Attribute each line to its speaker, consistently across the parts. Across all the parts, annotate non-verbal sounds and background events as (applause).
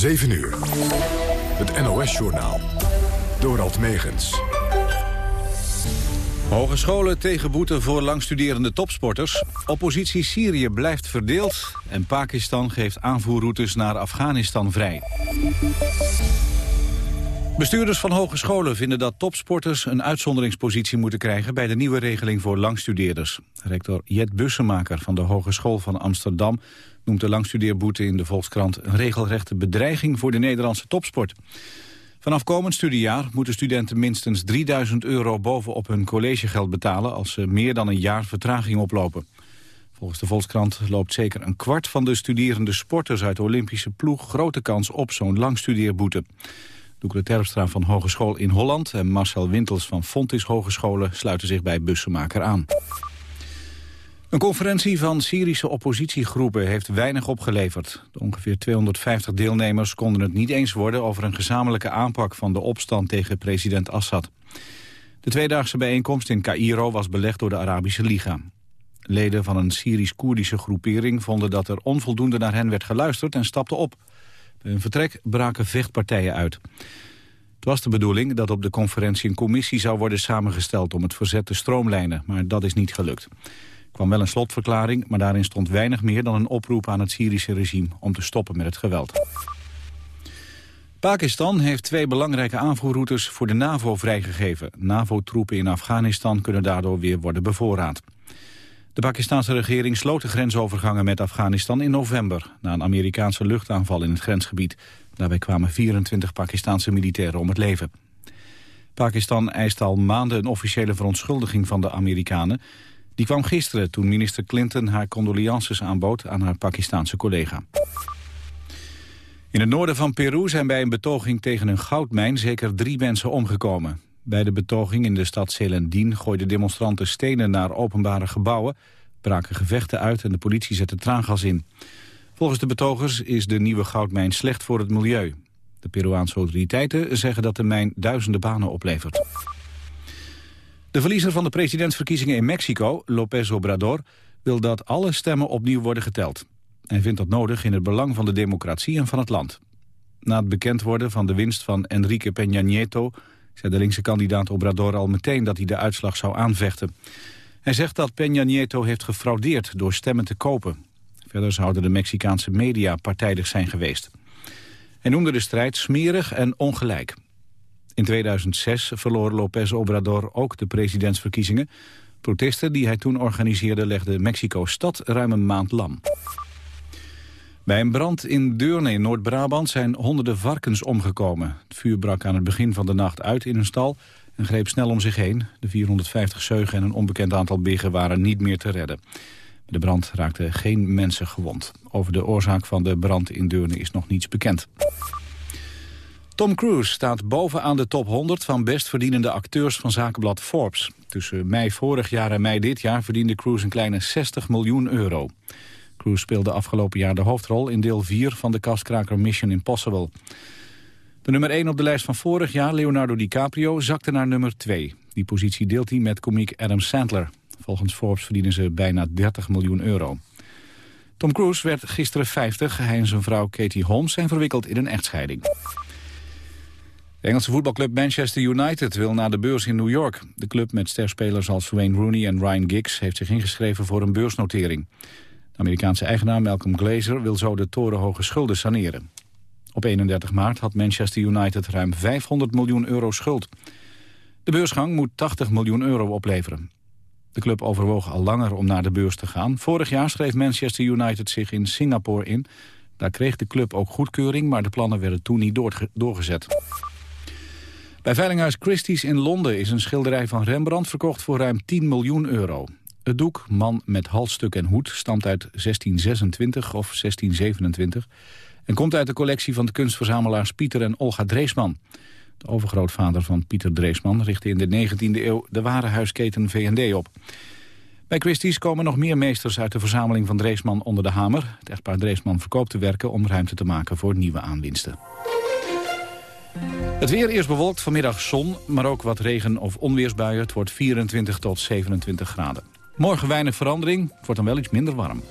Speaker 1: 7 uur. Het NOS-journaal. Dorald Megens.
Speaker 2: Hogescholen tegen boete voor langstuderende topsporters. Oppositie Syrië blijft verdeeld. En Pakistan geeft aanvoerroutes naar Afghanistan vrij. Bestuurders van hogescholen vinden dat topsporters een uitzonderingspositie moeten krijgen bij de nieuwe regeling voor langstudeerders. Rector Jet Bussemaker van de Hogeschool van Amsterdam noemt de langstudeerboete in de Volkskrant een regelrechte bedreiging voor de Nederlandse topsport. Vanaf komend studiejaar moeten studenten minstens 3000 euro bovenop hun collegegeld betalen als ze meer dan een jaar vertraging oplopen. Volgens de Volkskrant loopt zeker een kwart van de studerende sporters uit de Olympische ploeg grote kans op zo'n langstudeerboete. Doekle Terpstra van Hogeschool in Holland en Marcel Wintels van Fontis Hogescholen sluiten zich bij Bussemaker aan. Een conferentie van Syrische oppositiegroepen heeft weinig opgeleverd. De ongeveer 250 deelnemers konden het niet eens worden over een gezamenlijke aanpak van de opstand tegen president Assad. De tweedaagse bijeenkomst in Cairo was belegd door de Arabische Liga. Leden van een Syrisch-Koerdische groepering vonden dat er onvoldoende naar hen werd geluisterd en stapten op. Bij hun vertrek braken vechtpartijen uit. Het was de bedoeling dat op de conferentie een commissie zou worden samengesteld om het verzet te stroomlijnen, maar dat is niet gelukt. Er kwam wel een slotverklaring, maar daarin stond weinig meer dan een oproep aan het Syrische regime om te stoppen met het geweld. Pakistan heeft twee belangrijke aanvoerroutes voor de NAVO vrijgegeven. NAVO-troepen in Afghanistan kunnen daardoor weer worden bevoorraad. De Pakistanse regering sloot de grensovergangen met Afghanistan in november... na een Amerikaanse luchtaanval in het grensgebied. Daarbij kwamen 24 Pakistanse militairen om het leven. Pakistan eist al maanden een officiële verontschuldiging van de Amerikanen. Die kwam gisteren toen minister Clinton haar condolences aanbood aan haar Pakistanse collega. In het noorden van Peru zijn bij een betoging tegen een goudmijn zeker drie mensen omgekomen. Bij de betoging in de stad Selendien gooiden demonstranten stenen naar openbare gebouwen, braken gevechten uit en de politie zette traangas in. Volgens de betogers is de nieuwe goudmijn slecht voor het milieu. De Peruaanse autoriteiten zeggen dat de mijn duizenden banen oplevert. De verliezer van de presidentsverkiezingen in Mexico, López Obrador, wil dat alle stemmen opnieuw worden geteld. Hij vindt dat nodig in het belang van de democratie en van het land. Na het bekend worden van de winst van Enrique Peña Nieto zei de linkse kandidaat Obrador al meteen dat hij de uitslag zou aanvechten. Hij zegt dat Peña Nieto heeft gefraudeerd door stemmen te kopen. Verder zouden de Mexicaanse media partijdig zijn geweest. Hij noemde de strijd smerig en ongelijk. In 2006 verloor López Obrador ook de presidentsverkiezingen. Protesten die hij toen organiseerde legden Mexico-stad ruim een maand lam. Bij een brand in Deurne in Noord-Brabant zijn honderden varkens omgekomen. Het vuur brak aan het begin van de nacht uit in een stal en greep snel om zich heen. De 450 zeugen en een onbekend aantal biggen waren niet meer te redden. De brand raakte geen mensen gewond. Over de oorzaak van de brand in Deurne is nog niets bekend. Tom Cruise staat bovenaan de top 100 van best verdienende acteurs van zakenblad Forbes. Tussen mei vorig jaar en mei dit jaar verdiende Cruise een kleine 60 miljoen euro. Cruise speelde afgelopen jaar de hoofdrol in deel 4 van de kastkraker Mission Impossible. De nummer 1 op de lijst van vorig jaar, Leonardo DiCaprio, zakte naar nummer 2. Die positie deelt hij met komiek Adam Sandler. Volgens Forbes verdienen ze bijna 30 miljoen euro. Tom Cruise werd gisteren 50. Hij en zijn vrouw Katie Holmes zijn verwikkeld in een echtscheiding. De Engelse voetbalclub Manchester United wil naar de beurs in New York. De club met sterspelers als Wayne Rooney en Ryan Giggs... heeft zich ingeschreven voor een beursnotering. Amerikaanse eigenaar Malcolm Glazer wil zo de torenhoge schulden saneren. Op 31 maart had Manchester United ruim 500 miljoen euro schuld. De beursgang moet 80 miljoen euro opleveren. De club overwoog al langer om naar de beurs te gaan. Vorig jaar schreef Manchester United zich in Singapore in. Daar kreeg de club ook goedkeuring, maar de plannen werden toen niet doorgezet. Bij Veilinghuis Christie's in Londen is een schilderij van Rembrandt verkocht voor ruim 10 miljoen euro. Het doek, man met halsstuk en hoed, stamt uit 1626 of 1627... en komt uit de collectie van de kunstverzamelaars Pieter en Olga Dreesman. De overgrootvader van Pieter Dreesman richtte in de 19e eeuw de warenhuisketen V&D op. Bij Christie's komen nog meer meesters uit de verzameling van Dreesman onder de hamer. Het echtpaar Dreesman verkoopt de werken om ruimte te maken voor nieuwe aanwinsten. Het weer eerst bewolkt, vanmiddag zon, maar ook wat regen- of onweersbuien. Het wordt 24 tot 27 graden. Morgen weinig verandering, wordt dan wel iets minder warm.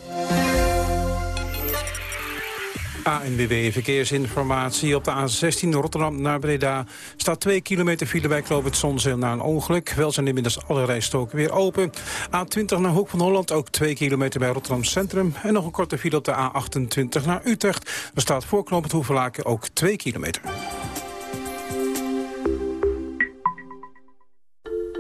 Speaker 3: ANWB Verkeersinformatie. Op de A16 Rotterdam naar Breda staat 2 kilometer file bij Knoop het Zonzeel na een ongeluk. Wel zijn inmiddels alle rijstoken weer open. A20 naar Hoek van Holland, ook 2 kilometer bij Rotterdam Centrum. En nog een korte file op de A28 naar Utrecht. Er staat voor Knoop het Hoevelaken ook 2 kilometer.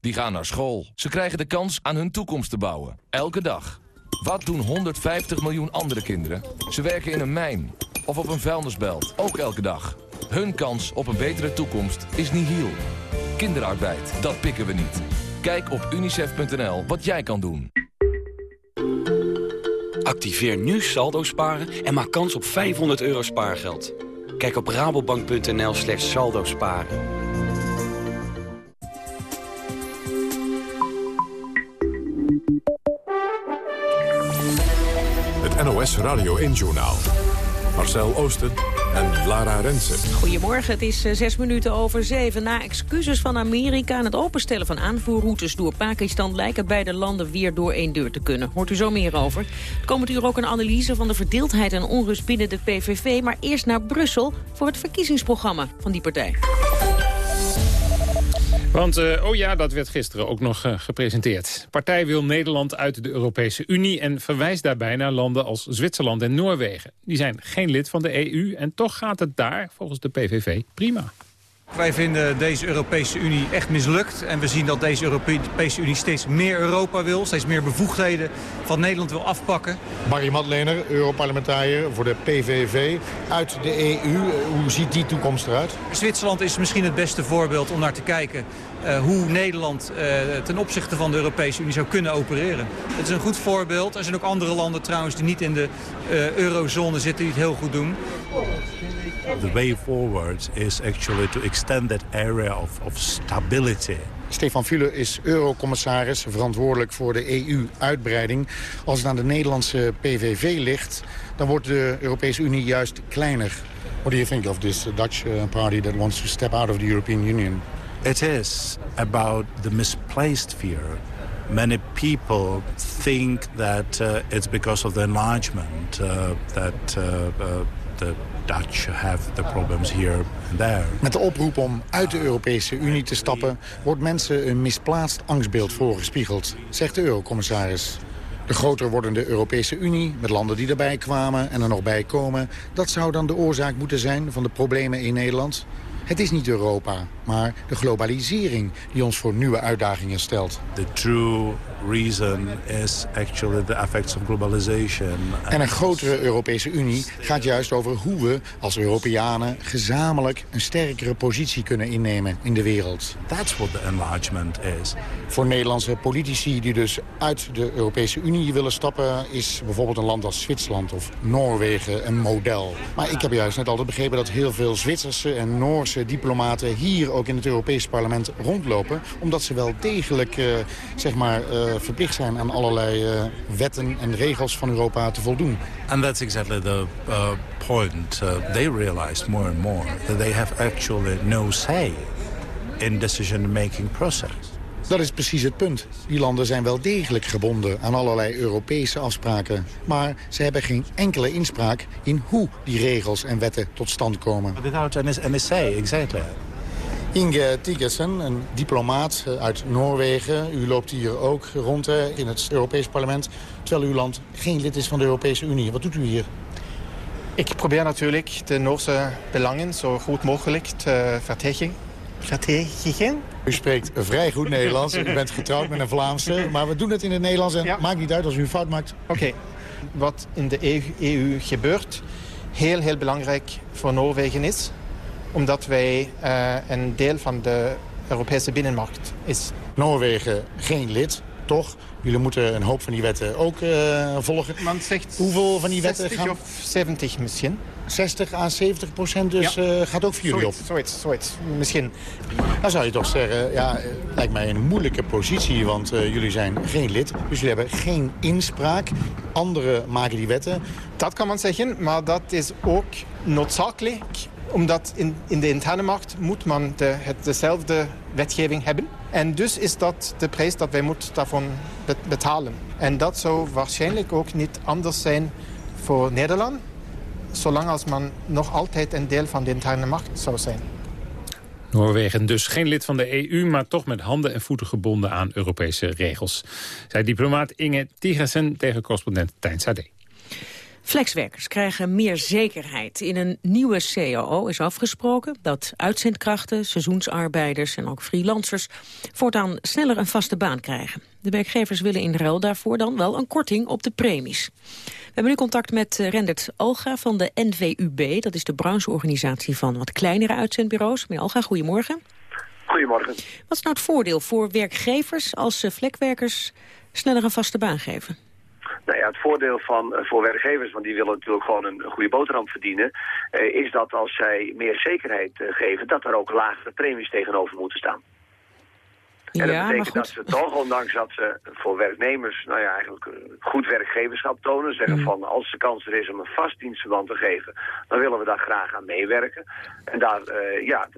Speaker 4: Die gaan naar school. Ze krijgen de kans aan hun toekomst te bouwen. Elke dag. Wat doen 150 miljoen andere kinderen? Ze werken in een mijn of op een vuilnisbelt. Ook elke dag. Hun kans op een betere toekomst is nihil. Kinderarbeid, dat pikken we niet. Kijk op unicef.nl wat jij kan doen.
Speaker 5: Activeer nu saldo sparen en maak kans op 500 euro spaargeld. Kijk op rabobank.nl slash saldo sparen.
Speaker 1: NOS Radio 1-journaal. Marcel Oosten en Lara Rensen.
Speaker 6: Goedemorgen, het is eh, zes minuten over zeven. Na excuses van Amerika en het openstellen van aanvoerroutes door Pakistan... lijken beide landen weer door één deur te kunnen. Hoort u zo meer over. Er komt u ook een analyse van de verdeeldheid en onrust binnen de PVV... maar eerst naar Brussel voor het verkiezingsprogramma van die partij.
Speaker 7: Want, uh, oh ja, dat werd gisteren ook nog uh, gepresenteerd. Partij wil Nederland uit de Europese Unie... en verwijst daarbij naar landen als Zwitserland en Noorwegen. Die zijn geen lid van de EU en toch gaat het daar, volgens de PVV, prima.
Speaker 8: Wij vinden deze Europese Unie echt mislukt. En we zien dat deze Europese Unie steeds meer Europa wil. Steeds meer bevoegdheden van Nederland wil afpakken.
Speaker 9: Barry Madlener, Europarlementariër voor de PVV. Uit de EU, hoe ziet die toekomst eruit?
Speaker 8: Zwitserland is misschien het beste voorbeeld om naar te kijken... Uh, hoe Nederland uh, ten opzichte van de Europese Unie zou kunnen opereren. Het is een goed voorbeeld. Er zijn ook andere landen trouwens die niet in de uh, eurozone zitten... die het heel goed doen.
Speaker 10: The way forward is actually to extend that area of, of stability.
Speaker 9: Stefan Fule is eurocommissaris, verantwoordelijk voor de EU-uitbreiding. Als het aan de Nederlandse PVV ligt, dan wordt de Europese Unie juist kleiner. What do you think of this Dutch uh, party that wants to step out of the European Union?
Speaker 10: It is about the misplaced fear. Many people think that uh, it's because of the enlargement uh, that uh the Dutch have the problems here and there.
Speaker 9: Met de oproep om uit de Europese Unie te stappen... wordt mensen een misplaatst angstbeeld voorgespiegeld, zegt de eurocommissaris. De groter wordende Europese Unie, met landen die erbij kwamen en er nog bij komen... dat zou dan de oorzaak moeten zijn van de problemen in Nederland? Het is niet Europa, maar de globalisering die ons voor nieuwe uitdagingen stelt.
Speaker 10: The true reason is actually the effects of globalization.
Speaker 9: En een grotere Europese Unie gaat juist over hoe we als Europeanen gezamenlijk een sterkere positie kunnen innemen in de wereld.
Speaker 10: That's what the enlargement is.
Speaker 9: Voor Nederlandse politici die dus uit de Europese Unie willen stappen... is bijvoorbeeld een land als Zwitserland of Noorwegen een model. Maar ik heb juist net altijd begrepen dat heel veel Zwitserse en Noorse diplomaten... hier ook in het Europese parlement rondlopen. Omdat ze wel degelijk uh, zeg maar, uh, verplicht zijn aan allerlei uh, wetten en regels van Europa te voldoen.
Speaker 10: And that's exactly the point. they realized more and more that they have actually no say in decision-making process.
Speaker 9: Dat is precies het punt. Die landen zijn wel degelijk gebonden aan allerlei Europese afspraken. Maar ze hebben geen enkele inspraak in hoe die regels en wetten tot stand komen.
Speaker 10: Without any say, exactly.
Speaker 9: Inge Tigersen, een diplomaat uit Noorwegen. U loopt hier ook rond in het Europees parlement... terwijl uw land geen lid is van de Europese Unie. Wat doet u hier?
Speaker 11: Ik probeer natuurlijk de Noorse belangen zo goed mogelijk te
Speaker 9: U spreekt vrij goed Nederlands. U bent getrouwd met een Vlaamse. Maar we doen het in het Nederlands en ja. maakt niet uit als u een fout maakt.
Speaker 11: Oké. Wat in de EU, EU gebeurt, heel, heel belangrijk voor Noorwegen is omdat wij uh, een deel van de Europese binnenmarkt is.
Speaker 9: Noorwegen geen lid, toch, jullie moeten een hoop van die wetten ook uh, volgen.
Speaker 11: Man zegt
Speaker 9: Hoeveel van die wetten
Speaker 11: 60
Speaker 9: gaan...
Speaker 11: of 70 misschien.
Speaker 9: 60 à 70 procent dus ja. uh, gaat ook voor jullie op?
Speaker 11: Zoiets, zoiets, misschien.
Speaker 9: Dan zou je toch zeggen, ja, lijkt mij een moeilijke positie, want uh, jullie zijn geen lid. Dus jullie hebben geen inspraak. Anderen maken die wetten.
Speaker 11: Dat kan man zeggen, maar dat is ook noodzakelijk omdat in, in de interne markt moet man de, dezelfde wetgeving hebben. En dus is dat de prijs dat wij moeten daarvan betalen. En dat zou waarschijnlijk ook niet anders zijn voor Nederland... zolang als man nog altijd een deel van de interne markt zou zijn.
Speaker 7: Noorwegen dus geen lid van de EU, maar toch met handen en voeten gebonden aan Europese regels. Zij diplomaat Inge Tigersen tegen correspondent Tijn Sade.
Speaker 6: Flexwerkers krijgen meer zekerheid. In een nieuwe CAO is afgesproken dat uitzendkrachten, seizoensarbeiders en ook freelancers voortaan sneller een vaste baan krijgen. De werkgevers willen in ruil daarvoor dan wel een korting op de premies. We hebben nu contact met eh, Rendert Alga van de NVUB. Dat is de brancheorganisatie van wat kleinere uitzendbureaus. Meneer Alga, goedemorgen.
Speaker 12: Goedemorgen.
Speaker 6: Wat is nou het voordeel voor werkgevers als ze vlekwerkers sneller een vaste baan geven?
Speaker 12: Nou ja, het voordeel van, uh, voor werkgevers, want die willen natuurlijk gewoon een, goede boterham verdienen, uh, is dat als zij meer zekerheid uh, geven, dat er ook lagere premies tegenover moeten staan. En dat
Speaker 6: Ja,
Speaker 12: betekent
Speaker 6: maar
Speaker 12: dat ze toch, ondanks dat ze voor werknemers, nou ja, eigenlijk goed werkgeverschap tonen, zeggen
Speaker 6: Mm.
Speaker 12: van als de kans er is om een vast dienstverband te geven, dan willen we daar graag aan meewerken. En daar, eh, ja,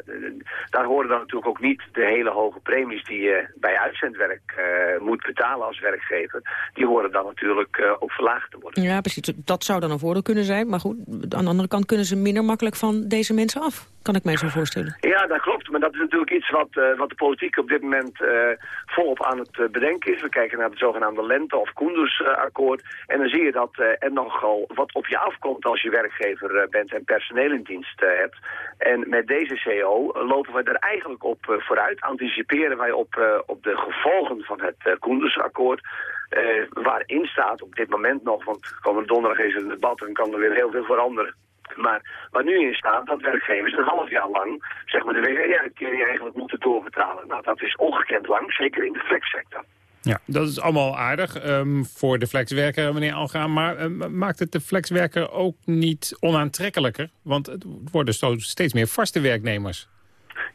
Speaker 12: daar horen dan natuurlijk ook niet de hele hoge premies die je bij uitzendwerk eh, moet betalen als werkgever. Die horen dan natuurlijk eh, ook verlaagd te worden.
Speaker 6: Ja, precies. Dat zou dan een voordeel kunnen zijn. Maar goed, aan de andere kant kunnen ze minder makkelijk van deze mensen af. Kan ik mij zo voorstellen.
Speaker 12: Ja, dat klopt. Maar dat is natuurlijk iets wat, eh, wat de politiek op dit moment eh, volop aan het eh, bedenken is. We kijken naar het zogenaamde Lente- of Koendersakkoord. en dan zie je dat er nogal wat op je afkomt als je werkgever bent en personeel in dienst hebt. En met deze CO lopen we er eigenlijk op vooruit. Anticiperen wij op, op de gevolgen van het Koendersakkoord. waarin staat op dit moment nog, want komende donderdag is er een debat en kan er weer heel veel veranderen. Maar waar nu in staat dat werkgevers een half jaar lang zeg maar, de WW-uitkering eigenlijk moeten doorbetalen. Nou, dat is ongekend lang, zeker in de flexsector.
Speaker 7: Ja, dat is allemaal aardig ehm, voor de flexwerker, meneer Alga. Maar ehm, maakt het de flexwerker ook niet onaantrekkelijker? Want het worden zo steeds meer vaste werknemers.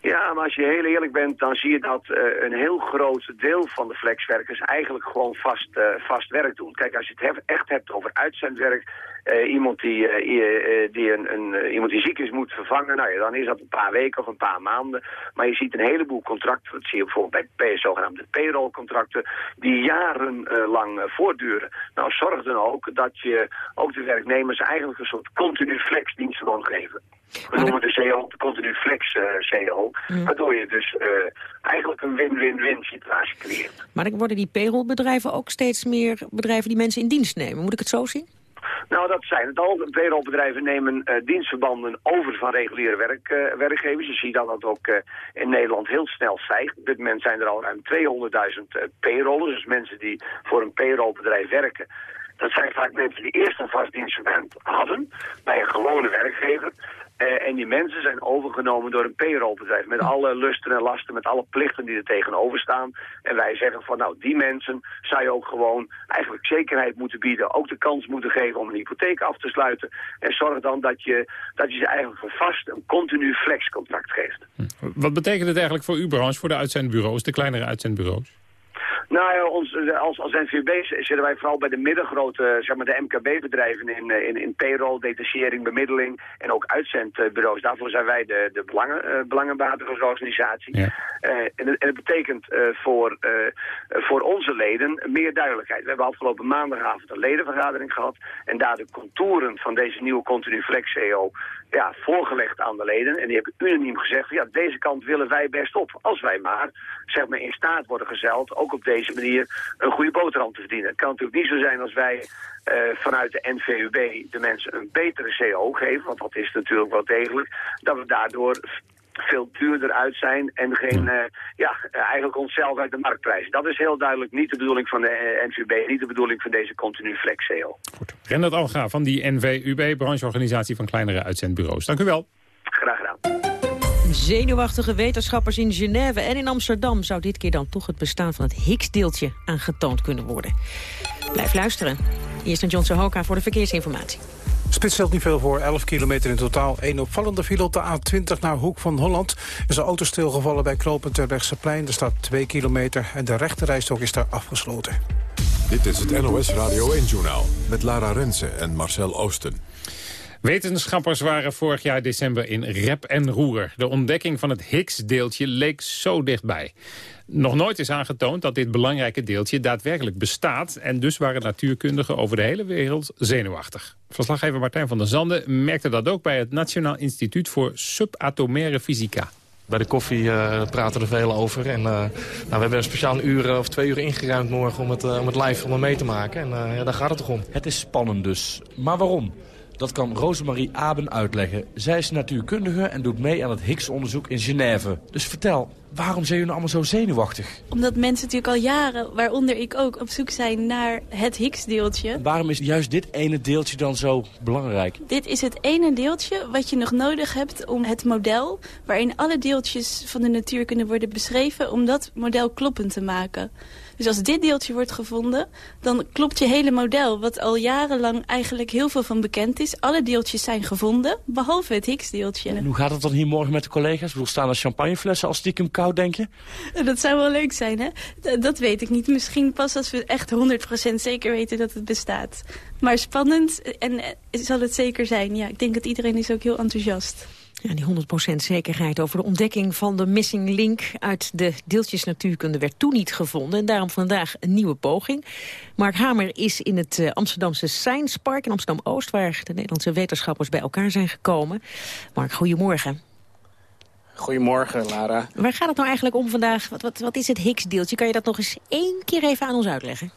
Speaker 12: Ja, maar als je heel eerlijk bent, dan zie je dat eh, een heel groot deel van de flexwerkers eigenlijk gewoon vast, eh, vast werk doen. Kijk, als je het hef- echt hebt over uitzendwerk, eh, iemand, die, eh, eh, die een, een, iemand die ziek is moet vervangen, nou ja, dan is dat een paar weken of een paar maanden. Maar je ziet een heleboel contracten, dat zie je bijvoorbeeld bij P- zogenaamde payroll-contracten, die jarenlang voortduren. Nou, zorg dan ook dat je ook de werknemers eigenlijk een soort continu flexdienst wil geven. We noemen de CO de continu flex eh, CO, waardoor je dus eigenlijk een win-win-win situatie creëert.
Speaker 6: Maar dan worden die payrollbedrijven ook steeds meer bedrijven die mensen in dienst nemen. Moet ik het zo zien?
Speaker 12: Nou, dat zijn het al. Payrollbedrijven nemen eh, dienstverbanden over van reguliere werk, eh, werkgevers. Je ziet dat dat ook eh, in Nederland heel snel stijgt. Op dit moment zijn er al ruim 200.000 eh, payrollers. Dus mensen die voor een payrollbedrijf werken. Dat zijn vaak mensen die eerst een vast dienstverband hadden bij een gewone werkgever. Eh, en die mensen zijn overgenomen door een payrollbedrijf met alle lusten en lasten, met alle plichten die er tegenover staan. En wij zeggen van nou, die mensen zou je ook gewoon eigenlijk zekerheid moeten bieden, ook de kans moeten geven om een hypotheek af te sluiten. En zorg dan dat je, dat je ze eigenlijk een vast, een continu flexcontract geeft.
Speaker 7: Wat betekent het eigenlijk voor uw branche, voor de uitzendbureaus, de kleinere uitzendbureaus?
Speaker 12: Nou ja, ons, eh, als, als NVB zitten wij vooral bij de middengrote, zeg maar de MKB-bedrijven in, eh, in, in payroll, detachering, bemiddeling en ook uitzendbureaus. Daarvoor zijn wij de, de belangen, uh.
Speaker 7: Ja.
Speaker 12: Uh, en, het- en het betekent uh, voor, voor onze leden meer duidelijkheid. We hebben afgelopen maandagavond een ledenvergadering gehad en daar de contouren van deze nieuwe continu flex CO ja, voorgelegd aan de leden. En die hebben unaniem gezegd, ja, deze kant willen wij best op. Als wij maar, zeg maar, in staat worden gezeld, ook op deze manier een goede boterham te verdienen. Het kan natuurlijk niet zo zijn als wij uh, vanuit de NVUB de mensen een betere CO geven, want dat is natuurlijk wel degelijk, dat we daardoor veel duurder uit zijn en geen, uh, ja, eigenlijk onszelf uit de markt prijzen. Dat is heel duidelijk niet de bedoeling van de uh, NVB, niet de bedoeling van deze continu flex CO.
Speaker 7: Goed. Rendert Alga van die NVUB, brancheorganisatie van kleinere uitzendbureaus. Dank u wel.
Speaker 12: Graag gedaan.
Speaker 6: Zenuwachtige wetenschappers in Genève en in Amsterdam... zou dit keer dan toch het bestaan van het Higgs-deeltje aangetoond kunnen worden. Blijf luisteren. Eerst naar John Sohoka voor de verkeersinformatie.
Speaker 3: Spits stelt niet veel voor, 11 kilometer in totaal. Een opvallende file op de A20 naar Hoek van Holland. Er is een auto stilgevallen bij knooppunt plein. Er staat 2 kilometer en de rechterrijstok is daar afgesloten.
Speaker 1: Dit is het NOS Radio 1-journaal met Lara Rensen en Marcel Oosten.
Speaker 7: Wetenschappers waren vorig jaar december in rep en roer. De ontdekking van het Higgs-deeltje leek zo dichtbij. Nog nooit is aangetoond dat dit belangrijke deeltje daadwerkelijk bestaat... en dus waren natuurkundigen over de hele wereld zenuwachtig. Verslaggever Martijn van der Zanden merkte dat ook... bij het Nationaal Instituut voor Subatomaire Fysica.
Speaker 13: Bij de koffie uh, praten er veel over. En, uh, nou, we hebben een speciaal uur uh, of twee uur ingeruimd morgen om het, om het live van mee te maken. En ja, daar gaat het toch om.
Speaker 14: Het is spannend dus. Maar waarom? Dat kan Rosemarie Aben uitleggen. Zij is natuurkundige en doet mee aan het Higgs-onderzoek in Genève. Dus vertel, waarom zijn jullie allemaal zo zenuwachtig?
Speaker 15: Omdat mensen natuurlijk al jaren, waaronder ik ook, op zoek zijn naar het Higgs-deeltje.
Speaker 14: Waarom is juist dit ene deeltje dan zo belangrijk?
Speaker 15: Dit is het ene deeltje wat je nog nodig hebt om het model... waarin alle deeltjes van de natuur kunnen worden beschreven... om dat model kloppend te maken. Dus als dit deeltje wordt gevonden, dan klopt je hele model... wat al jarenlang eigenlijk heel veel van bekend is. Alle deeltjes zijn gevonden, behalve het Higgs-deeltje.
Speaker 14: En hoe gaat het dan hier morgen met de collega's? We staan er champagneflessen als stiekem koud, denk je?
Speaker 15: Dat zou wel leuk zijn, hè? Dat weet ik niet. Misschien pas als we echt 100% zeker weten dat het bestaat. Maar spannend en eh, zal het zeker zijn. Ja, ik denk dat iedereen is ook heel enthousiast.
Speaker 6: Ja, die 100% zekerheid over de ontdekking van de missing link uit de deeltjesnatuurkunde werd toen niet gevonden. En daarom vandaag een nieuwe poging. Mark Hamer is in het eh, Amsterdamse Science Park in Amsterdam-Oost... waar de Nederlandse wetenschappers bij elkaar zijn gekomen. Mark, goedemorgen.
Speaker 16: Goedemorgen, Lara.
Speaker 6: Waar gaat het nou eigenlijk om vandaag? Wat, wat, wat is het Higgs-deeltje? Kan je dat nog eens één keer even aan ons uitleggen?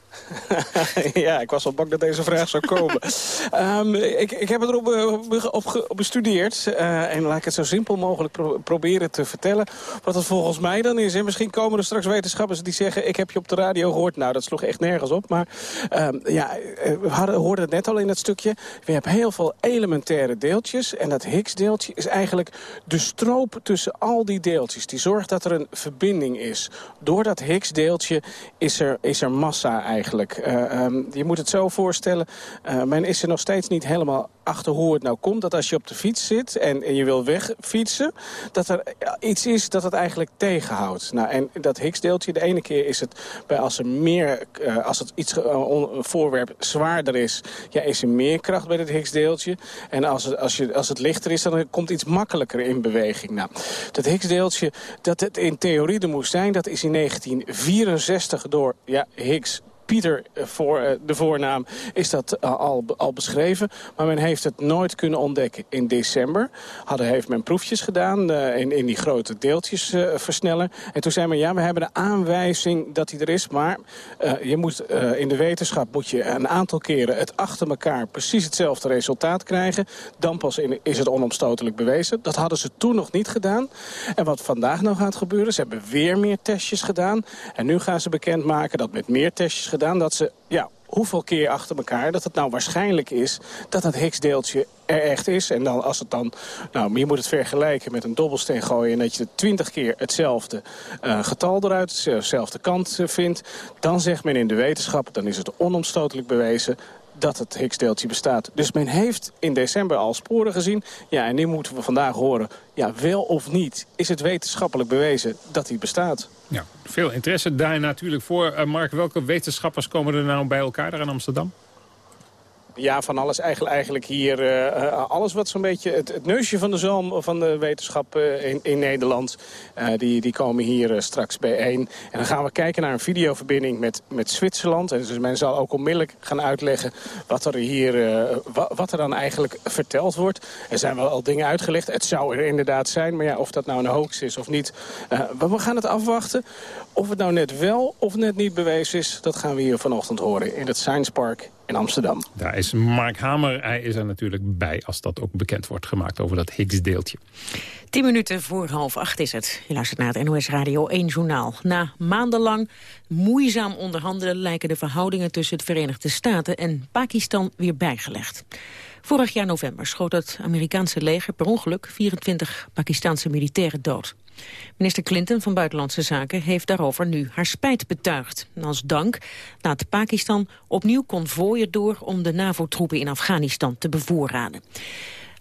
Speaker 6: (laughs)
Speaker 16: ja, ik was al bang dat deze vraag zou komen. um, (laughs) ik, ik heb het erop op, op bestudeerd. Uh, en laat ik het zo simpel mogelijk pro proberen te vertellen. Wat het volgens mij dan is. En misschien komen er straks wetenschappers die zeggen... ik heb je op de radio gehoord. Nou, dat sloeg echt nergens op. Maar um, ja, eh, we hadden, hoorden het net al in het stukje. We hebben heel veel elementaire deeltjes. En dat Higgs-deeltje is eigenlijk de stroop tussen al die deeltjes. Die zorgt dat er een verbinding is. Door dat Higgs-deeltje is er, is er massa eigenlijk eigenlijk. Uh, um, je moet het zo voorstellen, uh, men is er nog steeds niet helemaal achter hoe het nou komt. Dat als je op de fiets zit en, en je wil wegfietsen, dat er iets is dat het eigenlijk tegenhoudt. Nou, en dat Higgs-deeltje, de ene keer is het bij als er meer, uh, als het iets voorwerp zwaarder is, ja, is er meer kracht bij het Higgs-deeltje. En als het, als, je, als het lichter is, dan komt iets makkelijker in beweging. Nou, dat Higgs-deeltje, dat het in theorie er moest zijn, dat is in 1964 door ja, Higgs Pieter eh, voor eh, de voornaam is dat eh, al, al beschreven. Maar men heeft het nooit kunnen ontdekken. In december hadden, heeft men proefjes gedaan in, in die grote deeltjesversneller. en toen zei men, ja, we hebben de aanwijzing dat hij er is. Maar je moet, in de wetenschap moet je een aantal keren het achter elkaar precies hetzelfde resultaat krijgen. Dan pas is het onomstotelijk bewezen. Dat hadden ze toen nog niet gedaan. En wat vandaag nou gaat gebeuren, ze hebben weer meer testjes gedaan. En nu gaan ze bekendmaken dat met meer testjes gedaan gedaan dat ze, ja, hoeveel keer achter elkaar... dat het nou waarschijnlijk is dat dat Higgs-deeltje er echt is. En dan als het dan, nou, je moet het vergelijken met een dobbelsteen gooien... en dat je twintig keer hetzelfde uh, getal eruit, dezelfde kant uh, vindt... dan zegt men in de wetenschap, dan is het onomstotelijk bewezen dat het Higgs-deeltje bestaat. Dus men heeft in december al sporen gezien. Ja, en nu moeten we vandaag horen, ja, wel of niet... is het wetenschappelijk bewezen dat hij bestaat.
Speaker 7: Ja, veel interesse daar natuurlijk voor. Uh, Mark, welke wetenschappers komen er nou bij elkaar daar in Amsterdam?
Speaker 16: Ja, van alles. Eigenlijk, eigenlijk hier uh, alles wat zo'n beetje het, het, neusje van de zalm van de wetenschap uh, in, in Nederland. die, die komen hier straks bijeen. En dan gaan we kijken naar een videoverbinding met, met Zwitserland. En dus men zal ook onmiddellijk gaan uitleggen wat er hier wat, er dan eigenlijk verteld wordt. Er zijn wel al dingen uitgelegd. Het zou er inderdaad zijn. Maar ja, of dat nou een hoax is of niet. we gaan het afwachten. Of het nou net wel of net niet bewezen is, dat gaan we hier vanochtend horen in het Science Park in Amsterdam.
Speaker 7: Daar is Mark Hamer. Hij is er natuurlijk bij als dat ook bekend wordt gemaakt over dat Higgs-deeltje.
Speaker 6: Tien minuten voor half acht is het. Je luistert naar het NOS Radio 1 Journaal. Na maandenlang moeizaam onderhandelen... lijken de verhoudingen tussen de Verenigde Staten en Pakistan weer bijgelegd. Vorig jaar november schoot het Amerikaanse leger per ongeluk 24 Pakistanse militairen dood. Minister Clinton van Buitenlandse Zaken heeft daarover nu haar spijt betuigd. Als dank laat Pakistan opnieuw konvooien door om de NAVO-troepen in Afghanistan te bevoorraden.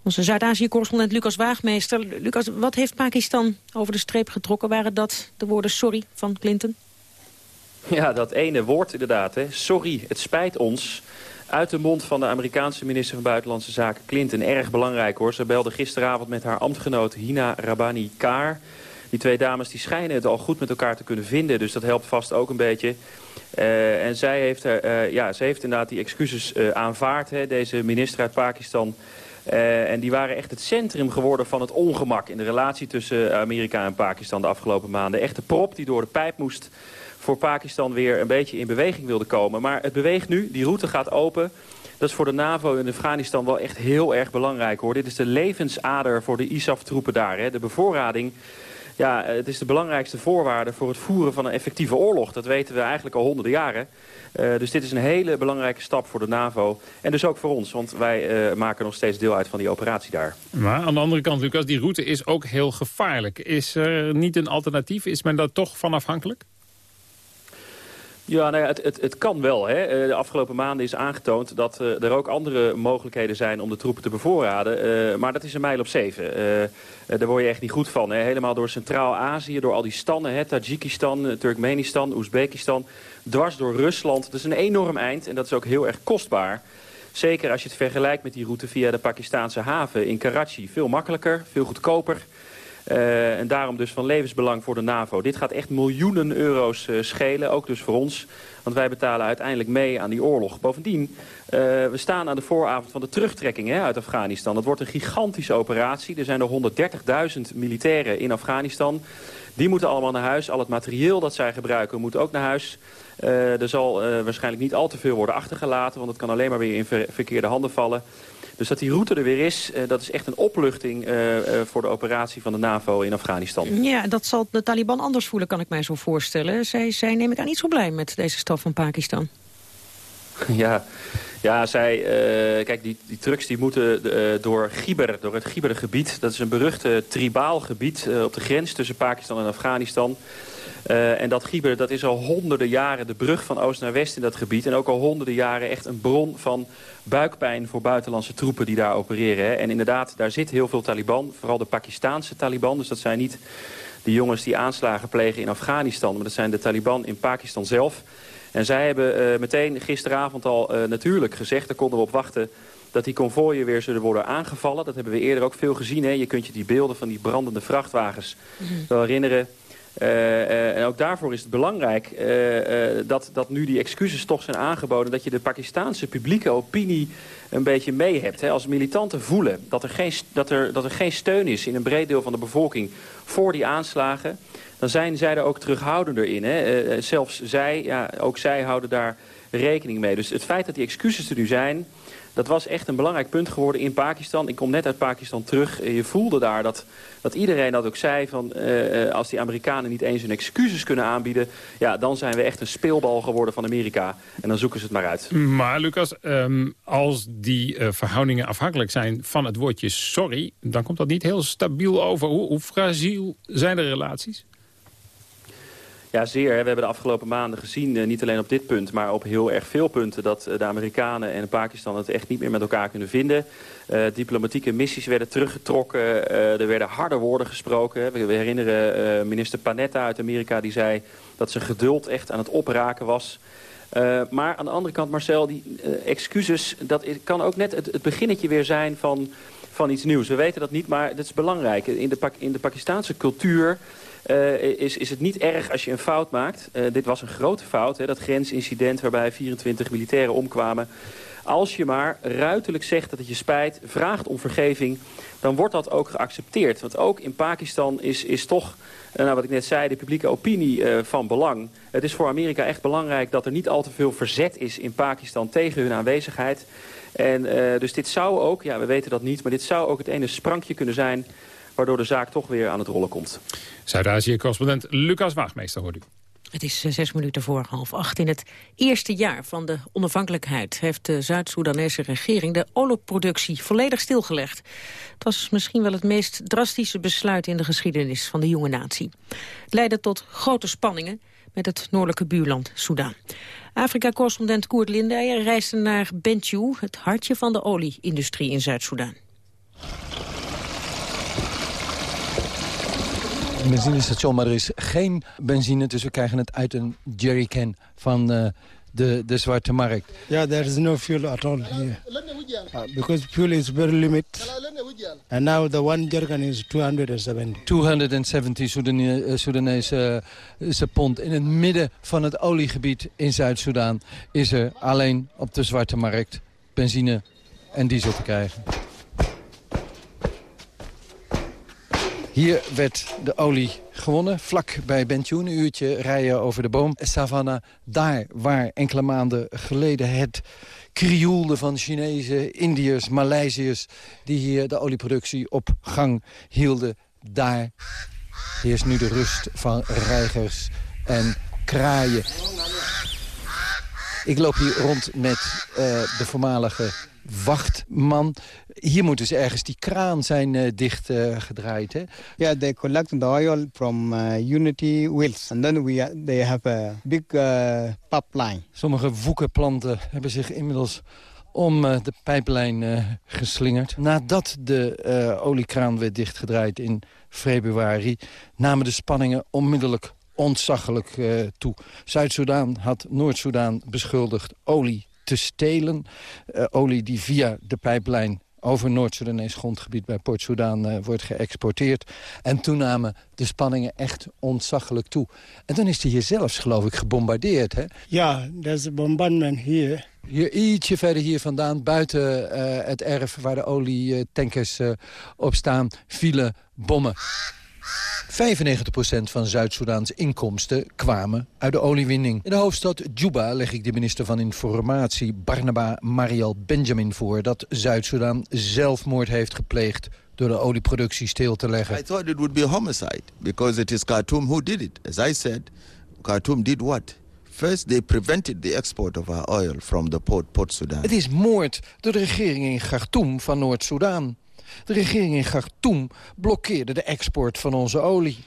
Speaker 6: Onze Zuid-Azië-correspondent Lucas Waagmeester. Lucas, wat heeft Pakistan over de streep getrokken? Waren dat de woorden sorry van Clinton?
Speaker 17: Ja, dat ene woord inderdaad. Hè. Sorry, het spijt ons. Uit de mond van de Amerikaanse minister van Buitenlandse Zaken Clinton. Erg belangrijk hoor. Ze belde gisteravond met haar ambtgenoot Hina Rabani Kaar. Die twee dames die schijnen het al goed met elkaar te kunnen vinden. Dus dat helpt vast ook een beetje. Uh, en zij heeft, uh, ja, ze heeft inderdaad die excuses uh, aanvaard. Hè, deze minister uit Pakistan. en die waren echt het centrum geworden van het ongemak... in de relatie tussen Amerika en Pakistan de afgelopen maanden. Echt de prop die door de pijp moest voor Pakistan weer een beetje in beweging wilde komen. Maar het beweegt nu, die route gaat open. Dat is voor de NAVO in Afghanistan wel echt heel erg belangrijk hoor. Dit is de levensader voor de ISAF-troepen daar. Hè. De bevoorrading, ja, het is de belangrijkste voorwaarde voor het voeren van een effectieve oorlog. Dat weten we eigenlijk al honderden jaren. Uh, dus dit is een hele belangrijke stap voor de NAVO. En dus ook voor ons, want wij uh, maken nog steeds deel uit van die operatie daar.
Speaker 7: Maar aan de andere kant, Lucas, die route is ook heel gevaarlijk. Is er niet een alternatief? Is men daar toch van afhankelijk?
Speaker 17: Ja, nou het, het, kan wel. Hè. Eh, de afgelopen maanden is aangetoond dat uh, er ook andere mogelijkheden zijn om de troepen te bevoorraden. Uh, maar dat is een mijl op zeven. daar word je echt niet goed van. Hè. Helemaal door Centraal-Azië, door al die standen. Hè. Tajikistan, Turkmenistan, Oezbekistan. Dwars door Rusland. Dat is een enorm eind en dat is ook heel erg kostbaar. Zeker als je het vergelijkt met die route via de Pakistaanse haven in Karachi. Veel makkelijker, veel goedkoper. Uh, en daarom dus van levensbelang voor de NAVO. Dit gaat echt miljoenen euro's uh, schelen, ook dus voor ons. Want wij betalen uiteindelijk mee aan die oorlog. Bovendien, uh, we staan aan de vooravond van de terugtrekking hè, uit Afghanistan. Dat wordt een gigantische operatie. Er zijn er 130.000 militairen in Afghanistan. Die moeten allemaal naar huis. Al het materieel dat zij gebruiken moet ook naar huis. Er zal waarschijnlijk niet al te veel worden achtergelaten... want het kan alleen maar weer in ver verkeerde handen vallen. Dus dat die route er weer is, uh, dat is echt een opluchting uh, uh, voor de operatie van de NAVO in Afghanistan.
Speaker 6: Ja, dat zal de Taliban anders voelen, kan ik mij zo voorstellen. Zij, zij neem ik aan niet zo blij met deze stap van Pakistan. (laughs)
Speaker 17: Ja, ja zij, kijk, die, die trucks die moeten door Giber, door het Gibergebied. Dat is een berucht tribaal gebied op de grens tussen Pakistan en Afghanistan. Uh, en dat Giber, dat is al honderden jaren de brug van oost naar west in dat gebied. En ook al honderden jaren echt een bron van buikpijn voor buitenlandse troepen die daar opereren. Hè. En inderdaad, daar zit heel veel Taliban, vooral de Pakistaanse Taliban. Dus dat zijn niet de jongens die aanslagen plegen in Afghanistan, maar dat zijn de Taliban in Pakistan zelf. En zij hebben uh, meteen gisteravond al uh, natuurlijk gezegd, daar konden we op wachten dat die konvooien weer zullen worden aangevallen. Dat hebben we eerder ook veel gezien. Hè. Je kunt je die beelden van die brandende vrachtwagens -hmm. wel herinneren. Uh, uh, en ook daarvoor is het belangrijk uh, dat, dat nu die excuses toch zijn aangeboden... dat je de Pakistaanse publieke opinie een beetje mee hebt. Hè. Als militanten voelen dat er, geen, dat, er, dat er geen steun is in een breed deel van de bevolking voor die aanslagen... dan zijn zij er ook terughoudender in. Hè. zelfs zij, ja, ook zij houden daar rekening mee. Dus het feit dat die excuses er nu zijn... Dat was echt een belangrijk punt geworden in Pakistan. Ik kom net uit Pakistan terug. Je voelde daar dat, dat iedereen dat ook zei. Van, uh, als die Amerikanen niet eens hun excuses kunnen aanbieden... Ja, dan zijn we echt een speelbal geworden van Amerika. En dan zoeken ze het maar uit.
Speaker 7: Maar Lucas, um, als die verhoudingen afhankelijk zijn van het woordje sorry... dan komt dat niet heel stabiel over. Hoe, hoe fragiel zijn de relaties?
Speaker 17: Ja, zeer. We hebben de afgelopen maanden gezien, uh, niet alleen op dit punt... maar op heel erg veel punten dat uh, de Amerikanen en Pakistan het echt niet meer met elkaar kunnen vinden. Uh, diplomatieke missies werden teruggetrokken, er werden harde woorden gesproken. We, herinneren minister Panetta uit Amerika die zei dat zijn geduld echt aan het opraken was... maar aan de andere kant, Marcel, die excuses, dat kan ook net het, het beginnetje weer zijn van, van iets nieuws. We weten dat niet, maar dat is belangrijk. In de, in de Pakistanse cultuur uh, is, is het niet erg als je een fout maakt. Uh, dit was een grote fout, hè, dat grensincident waarbij 24 militairen omkwamen. Als je maar ruiterlijk zegt dat het je spijt, vraagt om vergeving... dan wordt dat ook geaccepteerd. Want ook in Pakistan is, is toch, uh, nou, wat ik net zei, de publieke opinie van belang. Het is voor Amerika echt belangrijk dat er niet al te veel verzet is in Pakistan tegen hun aanwezigheid. En dus dit zou ook, ja we weten dat niet, maar dit zou ook het ene sprankje kunnen zijn waardoor de zaak toch weer aan het rollen komt.
Speaker 7: Zuid-Azië-correspondent Lucas Waagmeester hoort u.
Speaker 6: Het is eh, zes minuten voor half acht. In het eerste jaar van de onafhankelijkheid heeft de Zuid-Soedanese regering de olieproductie volledig stilgelegd. Het was misschien wel het meest drastische besluit in de geschiedenis van de jonge natie. Het leidde tot grote spanningen met het noordelijke buurland Soedan. Afrika-correspondent Koert Lindeyer reisde naar Bentiu, het hartje van de olieindustrie in Zuid-Soedan.
Speaker 18: een benzinestation, maar er is geen benzine. Dus we krijgen het uit een jerrycan van uh, de, de zwarte markt.
Speaker 19: Ja, yeah, there is no fuel at all here. Uh, because fuel is very limited. And now the one jerrycan is 270.
Speaker 18: 270 Soedanese, Soedanese uh, pond. In het midden van het oliegebied in Zuid-Soedan is er alleen op de zwarte markt benzine en diesel te krijgen. Hier werd de olie gewonnen, vlak bij Bentiu. Een uurtje rijden over de boom. Savannah, daar waar enkele maanden geleden het krioelde van Chinezen, Indiërs, Maleisiërs... die hier de olieproductie op gang hielden. Daar heerst nu de rust van reigers en kraaien. Ik loop hier rond met uh, de voormalige wachtman. Hier moet dus ergens die kraan zijn uh, dichtgedraaid, uh, hè?
Speaker 19: Ja, yeah, they collect the oil from uh, Unity Wells. And then we, they have a big pipeline.
Speaker 18: Sommige woekerplanten hebben zich inmiddels om de pijplijn geslingerd. Nadat de oliekraan werd dichtgedraaid in februari... namen de spanningen onmiddellijk ontzaglijk toe. Zuid-Soedan had Noord-Soedan beschuldigd olie te stelen. Uh, olie die via de pijplijn over Noord-Soedanees grondgebied bij Port Sudan uh, wordt geëxporteerd. En toen namen de spanningen echt ontzaglijk toe. En dan is hij hier zelfs, geloof ik, gebombardeerd, hè?
Speaker 19: Ja, er is een bombardement hier.
Speaker 18: Hier ietsje verder hier vandaan, buiten uh, het erf waar de olietankers uh, op staan, vielen bommen. 95% van Zuid-Soedaans inkomsten kwamen uit de oliewinning. In de hoofdstad Juba leg ik de minister van Informatie Barnaba Mariel Benjamin voor... dat Zuid-Soedan zelfmoord heeft gepleegd door de olieproductie stil te leggen.
Speaker 20: I thought it would be homicide because it is Khartoum who did it. As I said, Khartoum did what? First, they prevented the export of our oil from the port, Port Sudan.
Speaker 18: Het is moord door de regering in Khartoum van Noord-Soedan. De regering in Khartoum blokkeerde de export van onze olie.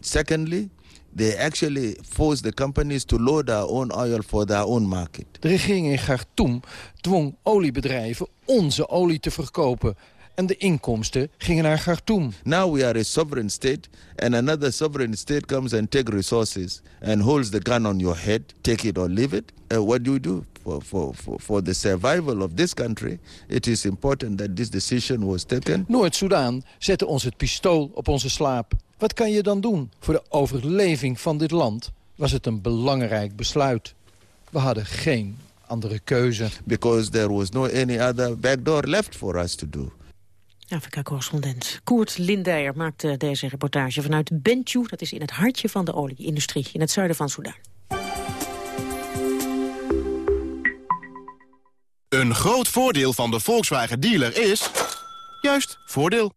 Speaker 20: Secondly, they actually forced the companies to load their own oil for their own market.
Speaker 18: De regering in Khartoum dwong oliebedrijven onze olie te verkopen en de inkomsten gingen naar Khartoum.
Speaker 20: Now we are a sovereign state and another sovereign state comes and take resources and holds the gun on your head, take it or leave it. Uh, what do you do? For, for, for, for the survival of this country, it is important that this decision was taken.
Speaker 18: Noord-Soedan zette ons het pistool op onze slaap. Wat kan je dan doen? Voor de overleving van dit land was het een belangrijk besluit. We hadden geen andere keuze.
Speaker 20: Because there was no any other backdoor left for us to do.
Speaker 6: Afrika-correspondent Koert Lindeyer maakte deze reportage vanuit Bentiu. Dat is in het hartje van de olieindustrie in het zuiden van Soedan.
Speaker 21: Een groot voordeel van de Volkswagen dealer is... juist, voordeel.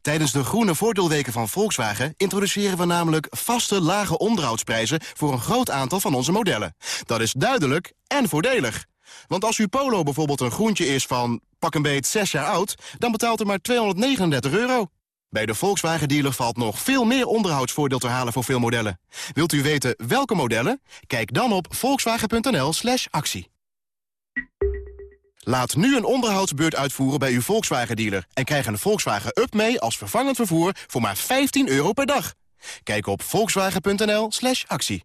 Speaker 21: Tijdens de groene voordeelweken van Volkswagen introduceren we namelijk vaste lage onderhoudsprijzen voor een groot aantal van onze modellen. Dat is duidelijk en voordelig. Want als uw Polo bijvoorbeeld een groentje is van pak een beet 6 jaar oud... dan betaalt u maar 239 euro. Bij de Volkswagen dealer valt nog veel meer onderhoudsvoordeel te halen voor veel modellen. Wilt u weten welke modellen? Kijk dan op volkswagen.nl slash actie. Laat nu een onderhoudsbeurt uitvoeren bij uw Volkswagen-dealer... en krijg een Volkswagen Up mee als vervangend vervoer voor maar 15 euro per dag. Kijk op volkswagen.nl slash actie.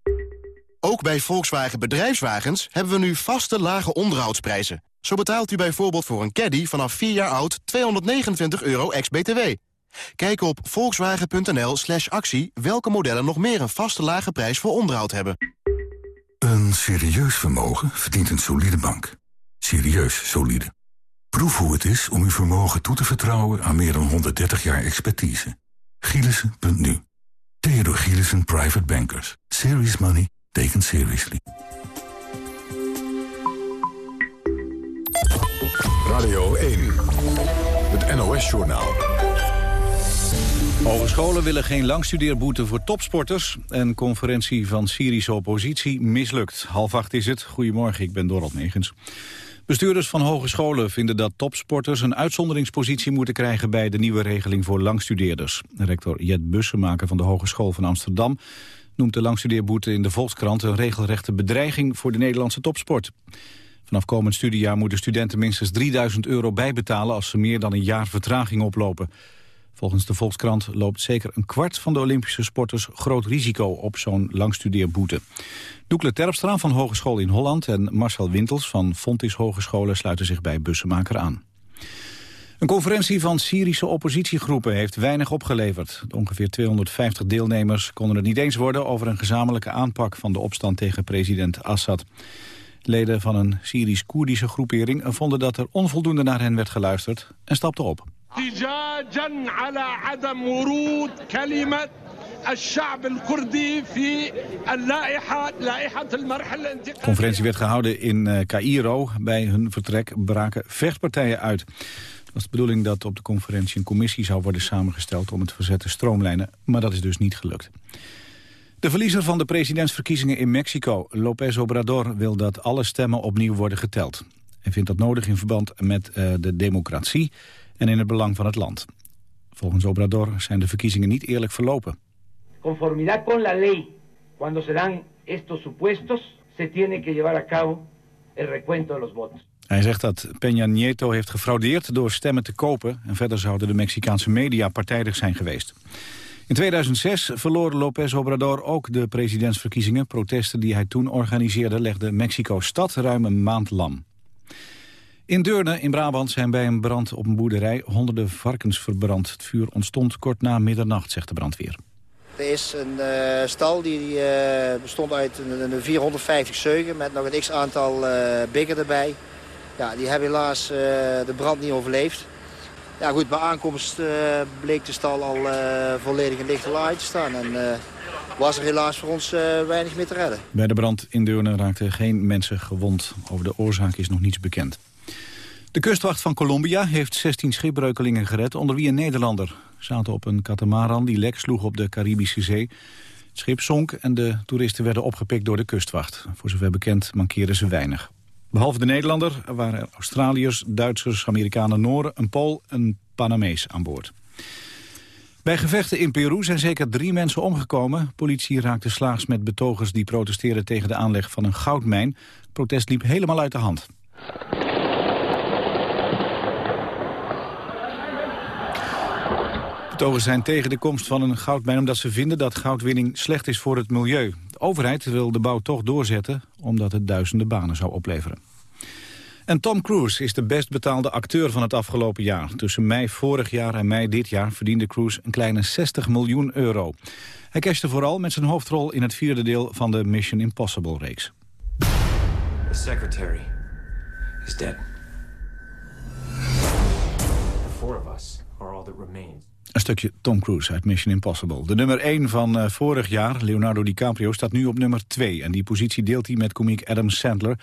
Speaker 21: Ook bij Volkswagen Bedrijfswagens hebben we nu vaste lage onderhoudsprijzen. Zo betaalt u bijvoorbeeld voor een caddy vanaf 4 jaar oud 229 euro ex-BTW. Kijk op volkswagen.nl slash actie welke modellen nog meer een vaste lage prijs voor onderhoud hebben.
Speaker 22: Een serieus vermogen verdient een solide bank. Serieus solide. Proef hoe het is om uw vermogen toe te vertrouwen aan meer dan 130 jaar expertise. Gielissen.nu Theodor Gielissen Private Bankers. Serious money taken seriously.
Speaker 1: Radio 1. Het NOS-journaal.
Speaker 2: Hogescholen willen geen langstudeerboete voor topsporters. En conferentie van Syrische oppositie mislukt. Half acht is het. Goedemorgen, ik ben Dorot Megens. Bestuurders van hogescholen vinden dat topsporters een uitzonderingspositie moeten krijgen bij de nieuwe regeling voor langstudeerders. Rector Jet Bussemaker van de Hogeschool van Amsterdam noemt de langstudeerboete in de Volkskrant een regelrechte bedreiging voor de Nederlandse topsport. Vanaf komend studiejaar moeten studenten minstens 3000 euro bijbetalen als ze meer dan een jaar vertraging oplopen. Volgens de Volkskrant loopt zeker een kwart van de Olympische sporters groot risico op zo'n langstudeerboete. Doekle Terpstra van Hogeschool in Holland en Marcel Wintels van Fontis Hogescholen sluiten zich bij Bussemaker aan. Een conferentie van Syrische oppositiegroepen heeft weinig opgeleverd. De ongeveer 250 deelnemers konden het niet eens worden over een gezamenlijke aanpak van de opstand tegen president Assad. Leden van een Syrisch-Koerdische groepering vonden dat er onvoldoende naar hen werd geluisterd en stapten op. De conferentie werd gehouden in uh, Cairo. Bij hun vertrek braken vechtpartijen uit. Was de bedoeling dat op de conferentie een commissie zou worden samengesteld om het verzet te stroomlijnen, maar dat is dus niet gelukt. De verliezer van de presidentsverkiezingen in Mexico, López Obrador, wil dat alle stemmen opnieuw worden geteld. Hij vindt dat nodig in verband met uh, de democratie en in het belang van het land. Volgens Obrador zijn de verkiezingen niet eerlijk verlopen.
Speaker 23: Conformidad con la ley, cuando se dan estos supuestos, se tiene que llevar a cabo el recuento de los votos.
Speaker 2: Hij zegt dat Peña Nieto heeft gefraudeerd door stemmen te kopen... en verder zouden de Mexicaanse media partijdig zijn geweest. In 2006 verloor López Obrador ook de presidentsverkiezingen. Protesten die hij toen organiseerde legden Mexico-stad ruim een maand lam. In Deurne in Brabant zijn bij een brand op een boerderij honderden varkens verbrand. Het vuur ontstond kort na middernacht, zegt de brandweer.
Speaker 24: Er is een uh, stal die uh, bestond uit een, een 450 zeugen met nog een x-aantal uh, biggen erbij. Ja, die hebben helaas de brand niet overleefd. Ja goed, bij aankomst bleek de stal al volledig in lichte laai te staan. En was er helaas voor ons weinig meer te redden.
Speaker 2: Bij de brand in Deurne raakten geen mensen gewond. Over de oorzaak is nog niets bekend. De kustwacht van Colombia heeft 16 schipbreukelingen gered, onder wie een Nederlander. zaten op een katamaran die lek sloeg op de Caribische Zee. Het schip zonk en de toeristen werden opgepikt door de kustwacht. Voor zover bekend mankeren ze weinig. Behalve de Nederlander waren er Australiërs, Duitsers, Amerikanen, Nooren, een Pool en een Panamees aan boord. Bij gevechten in Peru zijn zeker drie mensen omgekomen. Politie raakte slaags met betogers die protesteerden tegen de aanleg van een goudmijn. Protest liep helemaal uit de hand. Betogers zijn tegen de komst van een goudmijn omdat ze vinden dat goudwinning slecht is voor het milieu. De overheid wil de bouw toch doorzetten omdat het duizenden banen zou opleveren. En Tom Cruise is de best betaalde acteur van het afgelopen jaar. Tussen mei vorig jaar en mei dit jaar verdiende Cruise een kleine 60 miljoen euro. Hij cashte vooral met zijn hoofdrol in het vierde deel van de Mission Impossible-reeks.
Speaker 25: The secretary is dead. The four of us are all that remains.
Speaker 2: Een stukje Tom Cruise uit Mission Impossible. De nummer 1 van uh, vorig jaar, Leonardo DiCaprio, staat nu op nummer 2. En die positie deelt hij met komiek Adam Sandler.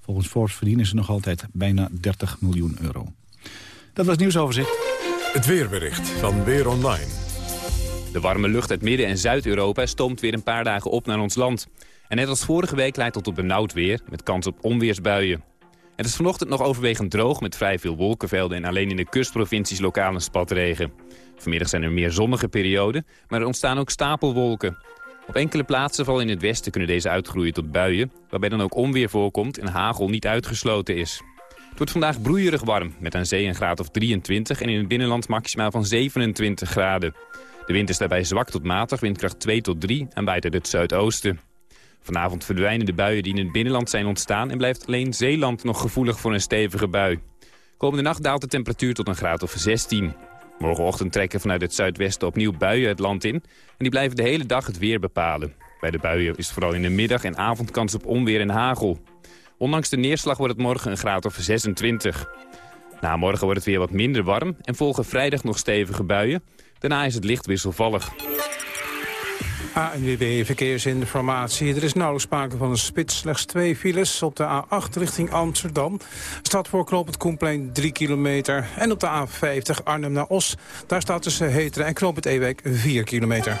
Speaker 2: Volgens Forbes verdienen ze nog altijd bijna 30 miljoen euro. Dat was het nieuwsoverzicht.
Speaker 1: Het weerbericht van Weer Online.
Speaker 26: De warme lucht uit Midden- en Zuid-Europa stoomt weer een paar dagen op naar ons land. En net als vorige week leidt tot een benauwd weer, met kans op onweersbuien. Het is vanochtend nog overwegend droog met vrij veel wolkenvelden... en alleen in de kustprovincies lokale spatregen. Vanmiddag zijn er meer zonnige perioden, maar er ontstaan ook stapelwolken. Op enkele plaatsen, vooral in het westen, kunnen deze uitgroeien tot buien... waarbij dan ook onweer voorkomt en hagel niet uitgesloten is. Het wordt vandaag broeierig warm, met aan zee een graad of 23... en in het binnenland maximaal van 27 graden. De wind is daarbij zwak tot matig, windkracht 2 tot 3 en waait uit het zuidoosten. Vanavond verdwijnen de buien die in het binnenland zijn ontstaan... en blijft alleen Zeeland nog gevoelig voor een stevige bui. Komende nacht daalt de temperatuur tot een graad of 16. Morgenochtend trekken vanuit het zuidwesten opnieuw buien het land in... en die blijven de hele dag het weer bepalen. Bij de buien is vooral in de middag en avond kans op onweer en hagel. Ondanks de neerslag wordt het morgen een graad of 26. Na morgen wordt het weer wat minder warm en volgen vrijdag nog stevige buien. Daarna is het licht wisselvallig.
Speaker 27: ANWB Verkeersinformatie. Er is nauwelijks sprake van een spits. Slechts twee files op de A8 richting Amsterdam. Staat voor knooppunt Koenplein 3 kilometer. En op de A50 Arnhem naar Os. Daar staat tussen Heteren en knooppunt Ewijk 4 kilometer.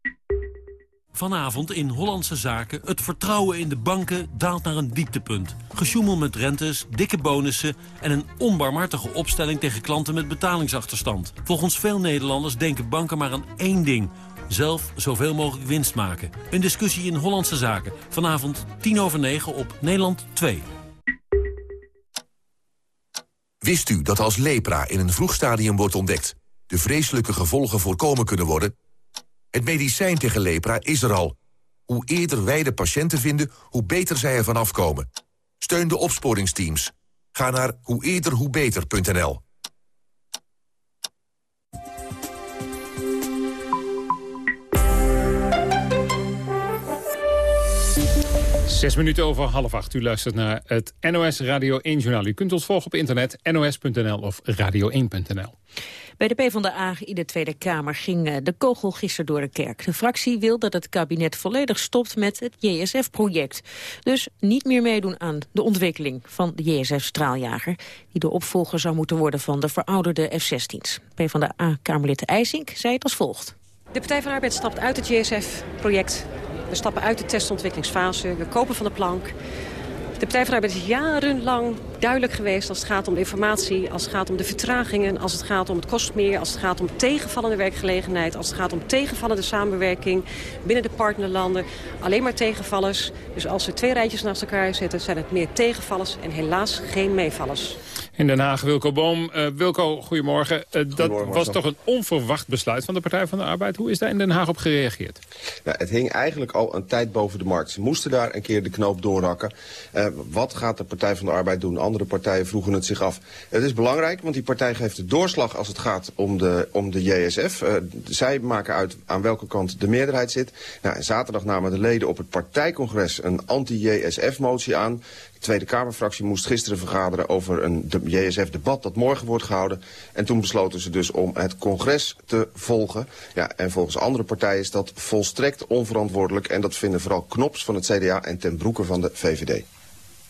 Speaker 22: Vanavond in Hollandse Zaken. Het vertrouwen in de banken daalt naar een dieptepunt. Gesjoemel met rentes, dikke bonussen... en een onbarmhartige opstelling tegen klanten met betalingsachterstand. Volgens veel Nederlanders denken banken maar aan één ding... zelf zoveel mogelijk winst maken. Een discussie in Hollandse Zaken. Vanavond 10 over 9 op Nederland 2.
Speaker 28: Wist u dat als lepra in een vroeg stadium wordt ontdekt... de vreselijke gevolgen voorkomen kunnen worden... Het medicijn tegen lepra is er al. Hoe eerder wij de patiënten vinden, hoe beter zij ervan afkomen. Steun de opsporingsteams. Ga naar hoe eerder hoe beter.nl.
Speaker 7: Zes minuten over half acht. U luistert naar het NOS Radio 1 Journaal. U kunt ons volgen op internet, nos.nl of radio1.nl.
Speaker 6: Bij de PvdA in de Tweede Kamer ging eh, de kogel gisteren door de kerk. De fractie wil dat het kabinet volledig stopt met het JSF-project. Dus niet meer meedoen aan de ontwikkeling van de JSF-straaljager... die de opvolger zou moeten worden van de verouderde F-16's. PvdA-Kamerlid IJsink zei het als volgt.
Speaker 29: De Partij van de Arbeid stapt uit het JSF-project. We stappen uit de testontwikkelingsfase. We kopen van de plank. De Partij van is jarenlang duidelijk geweest als het gaat om informatie, als het gaat om de vertragingen, als het gaat om het kostmeer, als het gaat om tegenvallende werkgelegenheid, als het gaat om tegenvallende samenwerking binnen de partnerlanden. Alleen maar tegenvallers. Dus als we twee rijtjes naast elkaar zetten, zijn het meer tegenvallers en helaas geen meevallers.
Speaker 7: In Den Haag, Wilco Boom. Uh, Wilco, goedemorgen. Uh, dat was toch een onverwacht besluit van de Partij van de Arbeid. Hoe is daar in Den Haag op gereageerd?
Speaker 30: Nou, het hing eigenlijk al een tijd boven de markt. Ze moesten daar een keer de knoop doorhakken. Uh, wat gaat de Partij van de Arbeid doen? Andere partijen vroegen het zich af. Het is belangrijk, want die partij geeft de doorslag als het gaat om de, om de JSF. zij maken uit aan welke kant de meerderheid zit. Nou, zaterdag namen de leden op het partijcongres een anti-JSF-motie aan. Tweede Kamerfractie moest gisteren vergaderen over een JSF-debat dat morgen wordt gehouden. En toen besloten ze dus om het congres te volgen. Ja, en volgens andere partijen is dat volstrekt onverantwoordelijk. En dat vinden vooral Knops van het CDA en ten broeke van de VVD.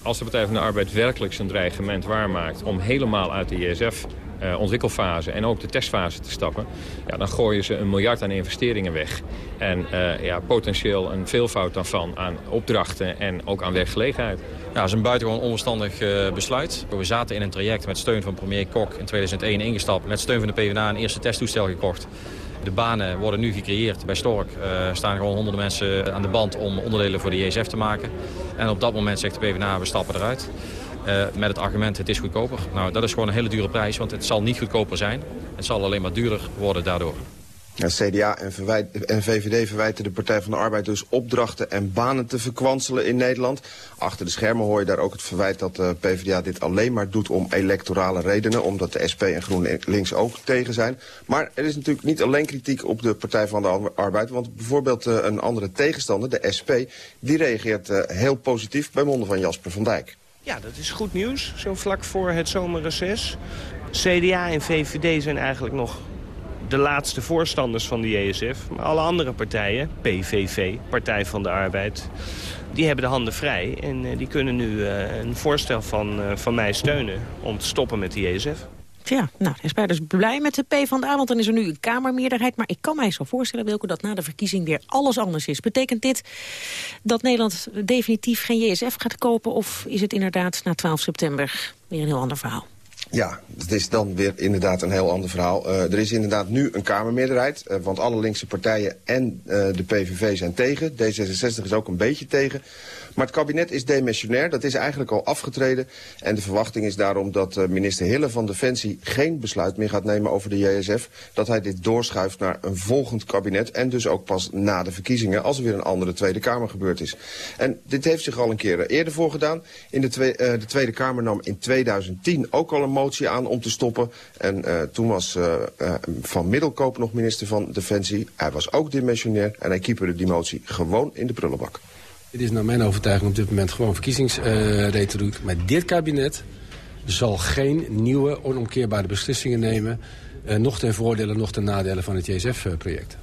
Speaker 31: Als de Partij van de Arbeid werkelijk zijn dreigement waarmaakt... om helemaal uit de JSF uh, ontwikkelfase en ook de testfase te stappen... Ja, dan gooien ze een miljard aan investeringen weg. En uh, ja, potentieel een veelvoud daarvan aan opdrachten en ook aan werkgelegenheid.
Speaker 32: Ja, dat is een buitengewoon onverstandig uh, besluit. We zaten in een traject met steun van premier Kok in 2001 ingestapt. Met steun van de PvdA een eerste testtoestel gekocht. De banen worden nu gecreëerd. Bij Stork uh, staan gewoon honderden mensen aan de band om onderdelen voor de JSF te maken. En op dat moment zegt de PvdA, we stappen eruit. Uh, met het argument, het is goedkoper. Nou, dat is gewoon een hele dure prijs, want het zal niet goedkoper zijn. Het zal alleen maar duurder worden daardoor.
Speaker 30: CDA en, en, VVD verwijten de Partij van de Arbeid dus opdrachten en banen te verkwanselen in Nederland. Achter de schermen hoor je daar ook het verwijt dat de PvdA dit alleen maar doet om electorale redenen. Omdat de SP en GroenLinks ook tegen zijn. Maar er is natuurlijk niet alleen kritiek op de Partij van de Arbeid. Want bijvoorbeeld uh, een andere tegenstander, de SP, die reageert uh, heel positief bij monden van Jasper van Dijk.
Speaker 33: Ja, dat is goed nieuws, zo vlak voor het zomerreces. CDA en VVD zijn eigenlijk nog de laatste voorstanders van de JSF. Maar alle andere partijen, PVV, Partij van de Arbeid... die hebben de handen vrij en uh, die kunnen nu uh, een voorstel van, uh, van mij steunen... om te stoppen met de JSF.
Speaker 6: Ja, nou, is dus blij met de P van de A, want dan is er nu een Kamermeerderheid. Maar ik kan mij zo voorstellen, Wilco, dat na de verkiezing weer alles anders is. Betekent dit dat Nederland definitief geen JSF gaat kopen? Of is het inderdaad na 12 september weer een heel ander verhaal?
Speaker 30: Ja, het is dan weer inderdaad een heel ander verhaal. Uh, er is inderdaad nu een Kamermeerderheid, uh, want alle linkse partijen en uh, de PVV zijn tegen. D66 is ook een beetje tegen. Maar het kabinet is demissionair, dat is eigenlijk al afgetreden. En de verwachting is daarom dat minister Hille van Defensie geen besluit meer gaat nemen over de JSF. Dat hij dit doorschuift naar een volgend kabinet en dus ook pas na de verkiezingen als er weer een andere Tweede Kamer gebeurd is. En dit heeft zich al een keer eerder voorgedaan. In de, de Tweede Kamer nam in 2010 ook al een motie aan om te stoppen. En uh, toen was Van Middelkoop nog minister van Defensie. Hij was ook dimensionair en hij keeperde die motie gewoon in de prullenbak.
Speaker 34: Dit is naar mijn overtuiging op dit moment gewoon verkiezingsretoriek. Maar dit kabinet zal geen nieuwe, onomkeerbare beslissingen nemen... Nog ten voordele, nog ten nadele van het JSF-project.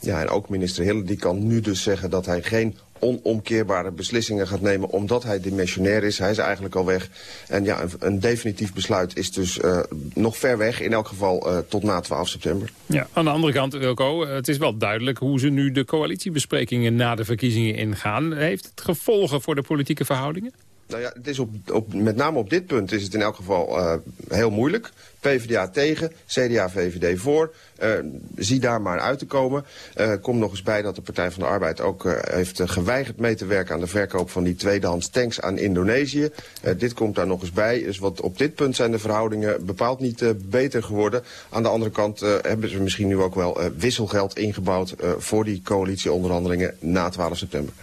Speaker 30: Ja, en ook minister Hille die kan nu dus zeggen dat hij geen onomkeerbare beslissingen gaat nemen... omdat hij dimensionair is. Hij is eigenlijk al weg. En ja, een, definitief besluit is dus uh, nog ver weg. In elk geval uh, tot na 12 september.
Speaker 7: Ja, aan de andere kant, Wilco, het is wel duidelijk... hoe ze nu de coalitiebesprekingen na de verkiezingen ingaan. Heeft het gevolgen voor de politieke verhoudingen?
Speaker 30: Nou ja, het is op, met name op dit punt is het in elk geval uh, heel moeilijk. PvdA tegen, CDA, VVD voor. Uh, zie daar maar uit te komen. Uh, kom nog eens bij dat de Partij van de Arbeid ook heeft geweigerd mee te werken aan de verkoop van die tweedehands tanks aan Indonesië. dit komt daar nog eens bij. Dus wat op dit punt zijn de verhoudingen bepaald niet beter geworden. Aan de andere kant hebben ze misschien nu ook wel wisselgeld ingebouwd voor die coalitieonderhandelingen na 12 september.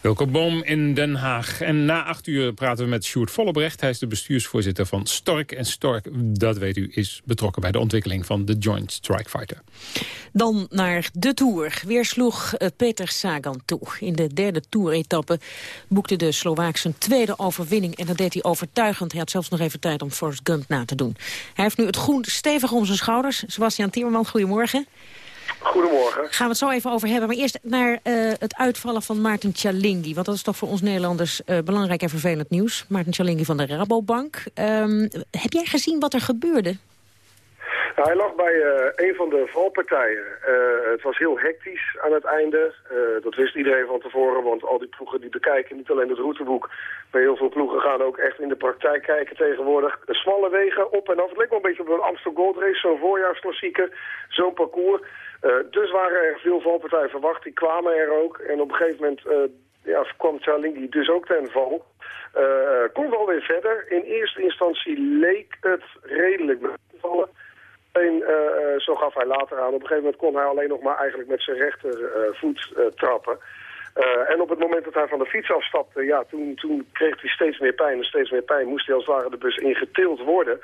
Speaker 7: Wilco Boom in Den Haag. En na acht uur praten we met Sjoerd Vollebrecht. Hij is de bestuursvoorzitter van Stork. En Stork, dat weet u, is betrokken bij de ontwikkeling van de Joint Strike Fighter.
Speaker 6: Dan naar de Tour. Weer sloeg uh, Peter Sagan toe. In de derde Tour-etappe boekte de Slovaak zijn tweede overwinning. En dat deed hij overtuigend. Hij had zelfs nog even tijd om Forrest Gump na te doen. Hij heeft nu het groen stevig om zijn schouders. Sebastian Timmerman, goedemorgen.
Speaker 35: Goedemorgen.
Speaker 6: Gaan we het zo even over hebben. Maar eerst naar uh, het uitvallen van Maarten Tjalingi. Want dat is toch voor ons Nederlanders uh, belangrijk en vervelend nieuws. Maarten Tjalingi van de Rabobank. Um, heb jij gezien wat er gebeurde?
Speaker 35: Nou, hij lag bij uh, een van de valpartijen. het was heel hectisch aan het einde. dat wist iedereen van tevoren, want al die ploegen die bekijken niet alleen het routeboek. Maar heel veel ploegen gaan ook echt in de praktijk kijken tegenwoordig. Smalle wegen, op en af. Het leek wel een beetje op een Amsterdam Gold Race, zo'n voorjaarsklassieker, zo'n parcours. Uh, dus waren er veel valpartijen verwacht, die kwamen er ook. En op een gegeven moment uh, ja, kwam Chalingi dus ook ten val. Uh, kon wel weer verder. In eerste instantie leek het redelijk te vallen. Alleen, zo gaf hij later aan, op een gegeven moment kon hij alleen nog maar eigenlijk met zijn rechtervoet trappen. En op het moment dat hij van de fiets afstapte, ja, toen, toen kreeg hij steeds meer pijn en steeds meer pijn. Moest hij als het ware de bus ingetild worden.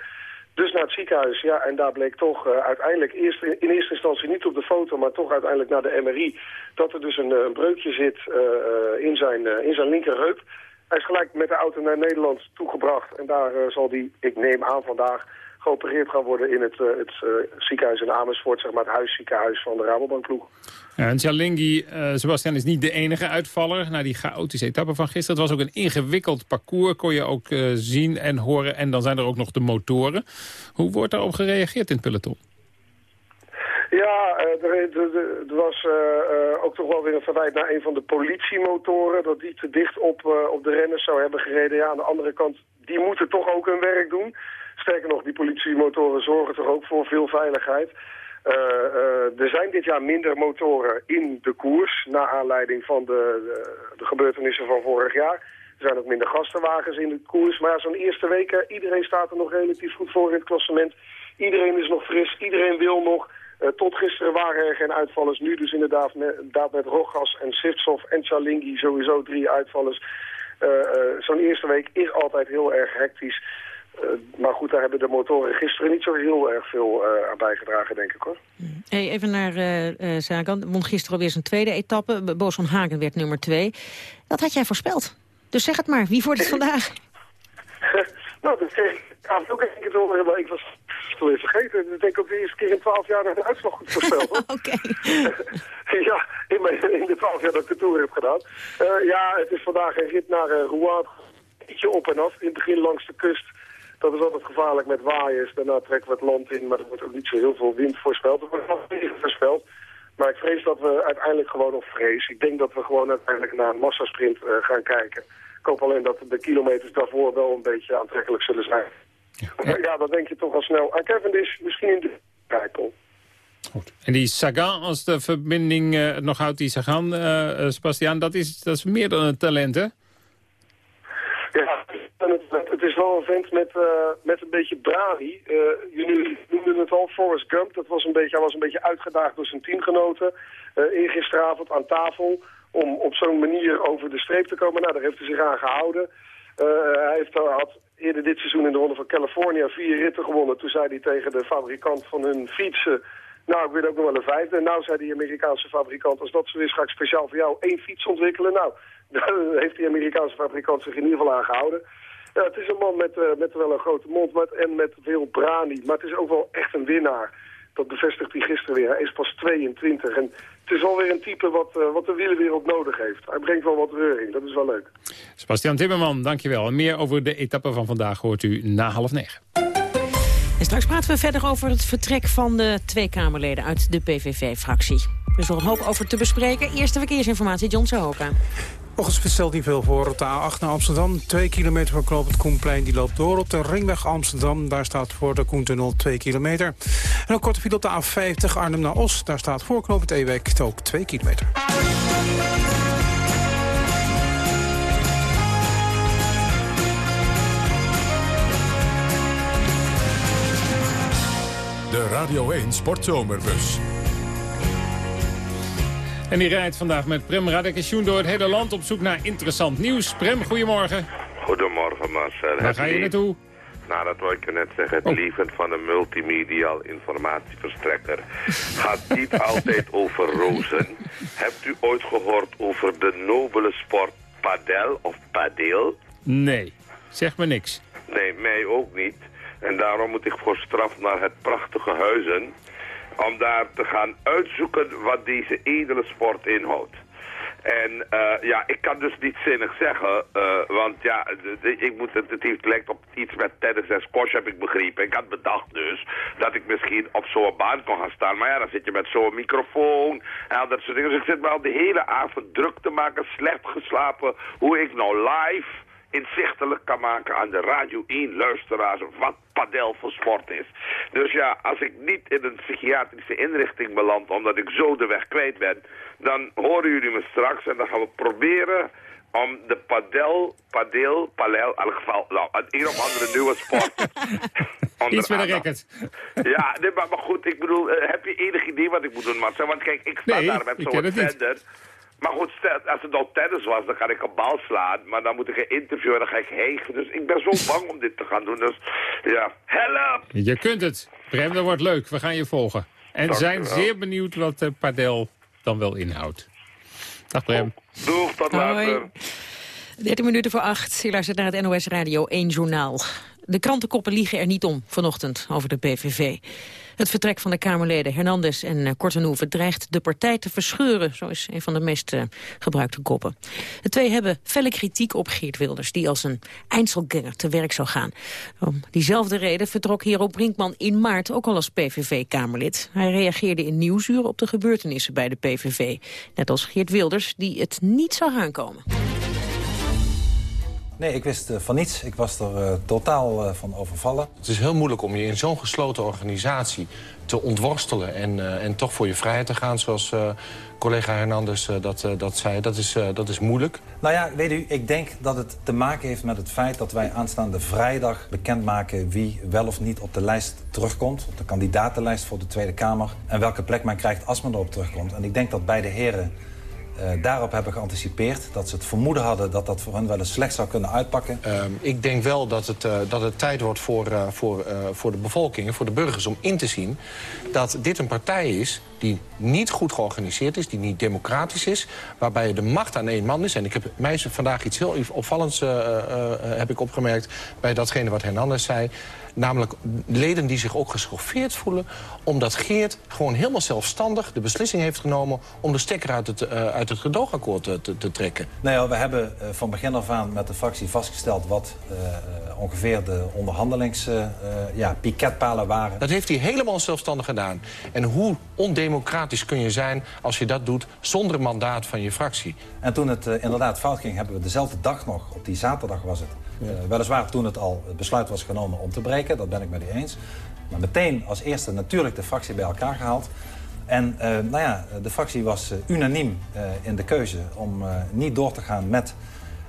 Speaker 35: Dus naar het ziekenhuis, ja, en daar bleek toch uh, uiteindelijk eerst in, eerste instantie niet op de foto, maar toch uiteindelijk naar de MRI, dat er dus een, een breukje zit uh, in, zijn, in zijn linkerheup. Hij is gelijk met de auto naar Nederland toegebracht en daar zal hij, ik neem aan vandaag, geopereerd gaan worden in het, het ziekenhuis in Amersfoort, zeg maar het huisziekenhuis van de Rabobankploeg.
Speaker 7: Ja, en Tjalingi, Sebastian, is niet de enige uitvaller na die chaotische etappe van gisteren. Het was ook een ingewikkeld parcours, kon je ook zien en horen. En dan zijn er ook nog de motoren. Hoe wordt daarop gereageerd in het peloton?
Speaker 35: Ja, er, was ook toch wel weer een verwijt naar een van de politiemotoren. Dat die te dicht op, op de renners zou hebben gereden. Ja, aan de andere kant, die moeten toch ook hun werk doen. Sterker nog, die politiemotoren zorgen toch ook voor veel veiligheid. Uh, uh, er zijn dit jaar minder motoren in de koers, na aanleiding van de, de, gebeurtenissen van vorig jaar. Er zijn ook minder gastenwagens in de koers. Maar ja, zo'n eerste weken, iedereen staat er nog relatief goed voor in het klassement. Iedereen is nog fris, iedereen wil nog. Tot gisteren waren er geen uitvallers. Nu dus inderdaad met, inderdaad met Rogas en Sivtsov en Chalingi sowieso drie uitvallers. zo'n eerste week is altijd heel erg hectisch. Uh, maar goed, daar hebben de motoren gisteren niet zo heel erg veel uh, aan bijgedragen, denk ik hoor.
Speaker 6: Hey, even naar uh, Sagan. Won gisteren alweer zijn tweede etappe. Boos van Hagen werd nummer twee. Dat had jij voorspeld. Dus zeg het maar, wie wordt het (laughs) vandaag? (laughs)
Speaker 35: nou, dat kreeg ik avond ook een keer horen, maar ik was het weer vergeten. Ik denk ook de eerste keer in twaalf jaar dat de uitslag goed voorspeld. (laughs)
Speaker 6: Oké.
Speaker 35: ja, in, mijn, in de twaalf jaar dat ik de Tour heb gedaan. ja, het is vandaag een rit naar Rouen. Ietsje op en af. In het begin langs de kust dat is altijd gevaarlijk met waaiers. Daarna trekken we het land in, maar er wordt ook niet zo heel veel wind voorspeld. Er wordt nog regen voorspeld. Maar ik vrees dat we uiteindelijk gewoon, of vrees, ik denk dat we gewoon uiteindelijk naar een massasprint uh, gaan kijken. Ik hoop alleen dat de kilometers daarvoor wel een beetje aantrekkelijk zullen zijn. Ja, (laughs) ja dan denk je toch al snel aan Cavendish, misschien in de Rijkel.
Speaker 7: En die Sagan, als de verbinding uh, nog houdt, die Sagan, uh, Sebastian, dat is, dat is meer dan een talent, hè?
Speaker 35: Ja, het, is wel een vent met, uh, met een beetje bravi. jullie noemden het al, Forrest Gump. Dat was een beetje, hij was een beetje uitgedaagd door zijn teamgenoten. eergisteravond aan tafel om op zo'n manier over de streep te komen. Nou, daar heeft hij zich aan gehouden. hij heeft, had eerder dit seizoen in de Ronde van California vier ritten gewonnen. Toen zei hij tegen de fabrikant van hun fietsen... Nou, ik weet ook nog wel een vijfde. En nou zei die Amerikaanse fabrikant, als dat zo is, ga ik speciaal voor jou één fiets ontwikkelen. Nou, (laughs) daar heeft die Amerikaanse fabrikant zich in ieder geval aan gehouden. Ja, het is een man met, uh, met wel een grote mond met, en met veel brani. Maar het is ook wel echt een winnaar. Dat bevestigt hij gisteren weer. Hij is pas 22 en het is alweer een type wat, uh, wat de wielerwereld nodig heeft. Hij brengt wel wat reuring, dat is wel leuk.
Speaker 7: Sebastian Timmerman, dankjewel. En meer over de etappe van vandaag hoort u na half negen.
Speaker 6: En straks praten we verder over het vertrek van de twee Kamerleden uit de PVV-fractie. Er is nog een hoop over te bespreken. Eerste verkeersinformatie, John Sohoka.
Speaker 27: Volgens stelt niet veel voor op de A8 naar Amsterdam. Twee kilometer voor het Koenplein die loopt door op de ringweg Amsterdam. Daar staat voor de Koentunnel 2 kilometer. En ook korte file op de A50 Arnhem naar Os. Daar staat voor Knoop het Ewek ook 2 kilometer.
Speaker 1: De Radio 1 Sportzomerbus.
Speaker 7: En die rijdt vandaag met Prem Radakation door het hele land op zoek naar interessant nieuws. Prem, goedemorgen.
Speaker 36: Goedemorgen Marcel.
Speaker 7: Waar ga je naartoe?
Speaker 36: Nou, dat wil ik je net zeggen. Het oh. leven van een multimediaal informatieverstrekker (laughs) gaat niet altijd over rozen. Hebt u ooit gehoord over de nobele sport padel of padel?
Speaker 7: Nee, zeg me niks.
Speaker 36: Nee, mij ook niet. En daarom moet ik voor straf naar het prachtige huizen... om daar te gaan uitzoeken wat deze edele sport inhoudt. En uh, ja, ik kan dus niet zinnig zeggen, uh, want ja, ik moet het, het lijkt op iets met tennis en squash heb ik begrepen. Ik had bedacht dus dat ik misschien op zo'n baan kon gaan staan. Maar ja, dan zit je met zo'n microfoon en al dat soort dingen. Dus ik zit me al de hele avond druk te maken, slecht geslapen, hoe ik nou live inzichtelijk kan maken aan de Radio 1 luisteraars wat padel voor sport is. Dus ja, als ik niet in een psychiatrische inrichting beland omdat ik zo de weg kwijt ben, dan horen jullie me straks en dan gaan we proberen om de padel, padel, palel, in ieder geval, nou, een, een of andere nieuwe sport. (laughs)
Speaker 7: Iets met een racket.
Speaker 36: Ja, nee, maar, maar, goed, ik bedoel, uh, heb je enig idee wat ik moet doen, Marcel? Want kijk, ik sta
Speaker 7: nee,
Speaker 36: daar met zo'n tender. Maar goed, als het al tennis was, dan ga ik een bal slaan. Maar dan moet ik een interview en dan ga ik hegen. Dus ik ben zo (laughs) bang om dit te gaan doen. Dus ja, help!
Speaker 7: Je kunt het. Prem, dat wordt leuk. We gaan je volgen. En Dank zijn zeer benieuwd wat uh, Padel dan wel inhoudt. Dag Prem.
Speaker 36: Oh, doeg, tot later.
Speaker 6: 13 minuten voor acht. Je luistert naar het NOS Radio 1 Journaal. De krantenkoppen liegen er niet om vanochtend over de PVV. Het vertrek van de Kamerleden Hernandez en Kortenhoeven dreigt de partij te verscheuren. Zo is een van de meest uh, gebruikte koppen. De twee hebben felle kritiek op Geert Wilders, die als een Einzelganger te werk zou gaan. Om diezelfde reden vertrok Hero Brinkman in maart ook al als PVV-Kamerlid. Hij reageerde in Nieuwsuur op de gebeurtenissen bij de PVV. Net als Geert Wilders, die het niet zou aankomen.
Speaker 37: Nee, ik wist uh, van niets. Ik was er uh, totaal uh, van overvallen.
Speaker 38: Het is heel moeilijk om je in zo'n gesloten organisatie te ontworstelen... en, en toch voor je vrijheid te gaan, zoals collega Hernandez dat, dat zei. Dat is, dat is moeilijk.
Speaker 37: Nou ja, weet u, ik denk dat het te maken heeft met het feit... dat wij aanstaande vrijdag bekendmaken wie wel of niet op de lijst terugkomt. Op de kandidatenlijst voor de Tweede Kamer. En welke plek men krijgt als men erop terugkomt. En ik denk dat beide heren uh, daarop hebben geanticipeerd. Dat ze het vermoeden hadden dat dat voor hen wel eens slecht zou kunnen uitpakken.
Speaker 38: Uh, ik denk wel dat het, uh, dat het tijd wordt voor, voor, voor de bevolking voor de burgers om in te zien... dat dit een partij is die niet goed georganiseerd is, die niet democratisch is... waarbij de macht aan één man is. En ik heb mij vandaag iets heel opvallends heb ik opgemerkt... bij datgene wat Hernandez zei... Namelijk leden die zich ook geschoffeerd voelen... omdat Geert gewoon helemaal zelfstandig de beslissing heeft genomen... om de stekker uit het, uh, uit het gedoogakkoord te, te, te trekken.
Speaker 37: Nou ja, we hebben van begin af aan met de fractie vastgesteld... wat ongeveer de onderhandelings ja, piketpalen waren.
Speaker 38: Dat heeft hij helemaal zelfstandig gedaan. En hoe ondemocratisch democratisch kun je zijn als je dat doet zonder mandaat van je fractie?
Speaker 37: En toen het uh, inderdaad fout ging, hebben we dezelfde dag nog, op die zaterdag was het... Uh, weliswaar toen het al het besluit was genomen om te breken, dat ben ik met u eens. Maar meteen als eerste natuurlijk de fractie bij elkaar gehaald. En uh, nou ja, de fractie was unaniem in de keuze om niet door te gaan met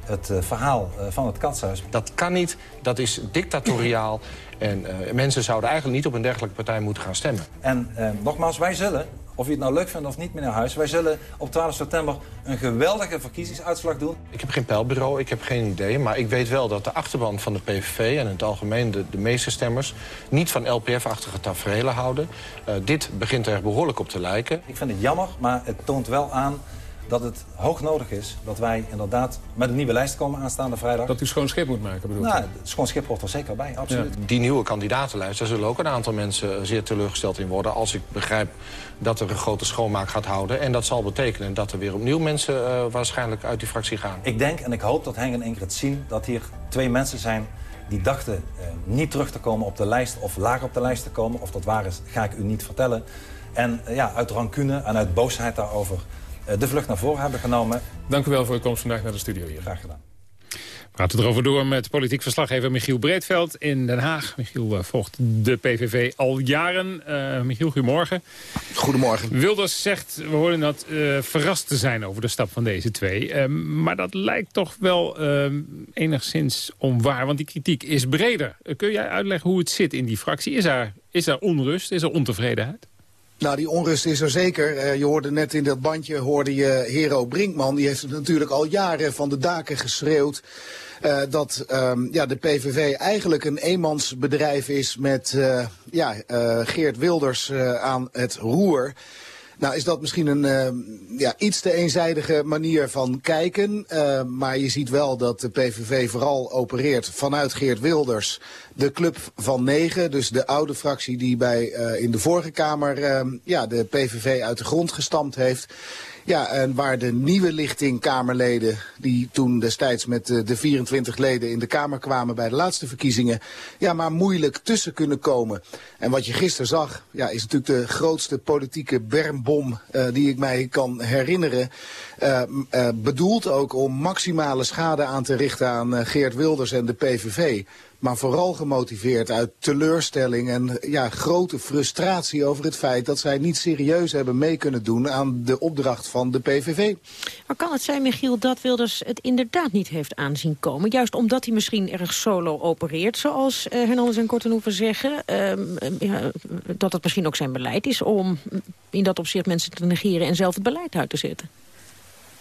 Speaker 37: het verhaal van het katshuis.
Speaker 38: Dat kan niet, dat is dictatoriaal. (laughs) En mensen zouden eigenlijk niet op een dergelijke partij moeten gaan stemmen.
Speaker 37: En nogmaals, wij zullen of je het nou leuk vindt of niet, meneer Huis. Wij zullen op 12 september een geweldige verkiezingsuitslag doen.
Speaker 38: Ik heb geen pijlbureau, ik heb geen idee. Maar ik weet wel dat de achterban van de PVV en in het algemeen de, de meeste stemmers... niet van LPF-achtige tafereelen houden. Uh, dit begint er behoorlijk op te lijken.
Speaker 37: Ik vind het jammer, maar het toont wel aan dat het hoog nodig is dat wij inderdaad met een nieuwe lijst komen aanstaande vrijdag.
Speaker 7: Dat u schoon schip moet maken, bedoel
Speaker 37: Nou, schoon schip hoort er zeker bij, absoluut.
Speaker 38: Ja. Die nieuwe kandidatenlijst, daar zullen ook een aantal mensen zeer teleurgesteld in worden... als ik begrijp dat er een grote schoonmaak gaat houden. En dat zal betekenen dat er weer opnieuw mensen uh, waarschijnlijk uit die fractie gaan.
Speaker 37: Ik denk en ik hoop dat Henk en Ingrid zien dat hier twee mensen zijn die dachten uh, niet terug te komen op de lijst of laag op de lijst te komen. Of dat waar is, ga ik u niet vertellen. En uh, ja, uit rancune en uit boosheid daarover eh, de vlucht naar voren hebben genomen.
Speaker 7: Dank u wel voor uw komst vandaag naar de studio hier.
Speaker 37: Graag gedaan.
Speaker 7: We praten erover door met politiek verslaggever Michiel Breedveld in Den Haag. Michiel uh, volgt de PVV al jaren. Uh, Michiel, goedemorgen.
Speaker 39: Goedemorgen.
Speaker 7: Wilders zegt, we horen dat, uh, verrast te zijn over de stap van deze twee. maar dat lijkt toch wel enigszins onwaar, want die kritiek is breder. kun jij uitleggen hoe het zit in die fractie? Is er, is er onrust, is er ontevredenheid?
Speaker 39: Nou, die onrust is er zeker. Uh, je hoorde net in dat bandje, hoorde je Hero Brinkman. Die heeft het natuurlijk al jaren van de daken geschreeuwd. Uh, dat um, ja, de PVV eigenlijk een eenmansbedrijf is met uh, ja, Geert Wilders aan het roer. Nou is dat misschien een uh, ja, iets te eenzijdige manier van kijken. Uh, maar je ziet wel dat de PVV vooral opereert vanuit Geert Wilders. De club van negen, dus de oude fractie die bij, uh, in de vorige Kamer ja, de PVV uit de grond gestampt heeft. Ja, en waar de nieuwe lichting Kamerleden, die toen destijds met de, de 24 leden in de Kamer kwamen bij de laatste verkiezingen, ja, maar moeilijk tussen kunnen komen. En wat je gisteren zag, ja, is natuurlijk de grootste politieke bermbom uh, die ik mij kan herinneren. Uh, bedoeld ook om maximale schade aan te richten aan Geert Wilders en de PVV maar vooral gemotiveerd uit teleurstelling en ja, grote frustratie over het feit dat zij niet serieus hebben mee kunnen doen aan de opdracht van de PVV.
Speaker 6: Maar kan het zijn, Michiel, dat Wilders het inderdaad niet heeft aanzien komen? Juist omdat hij misschien erg solo opereert, zoals uh, Hernandez en Kortenhoeven zeggen. Uh, ja, dat het misschien ook zijn beleid is om in dat opzicht mensen te negeren en zelf het beleid uit te zetten.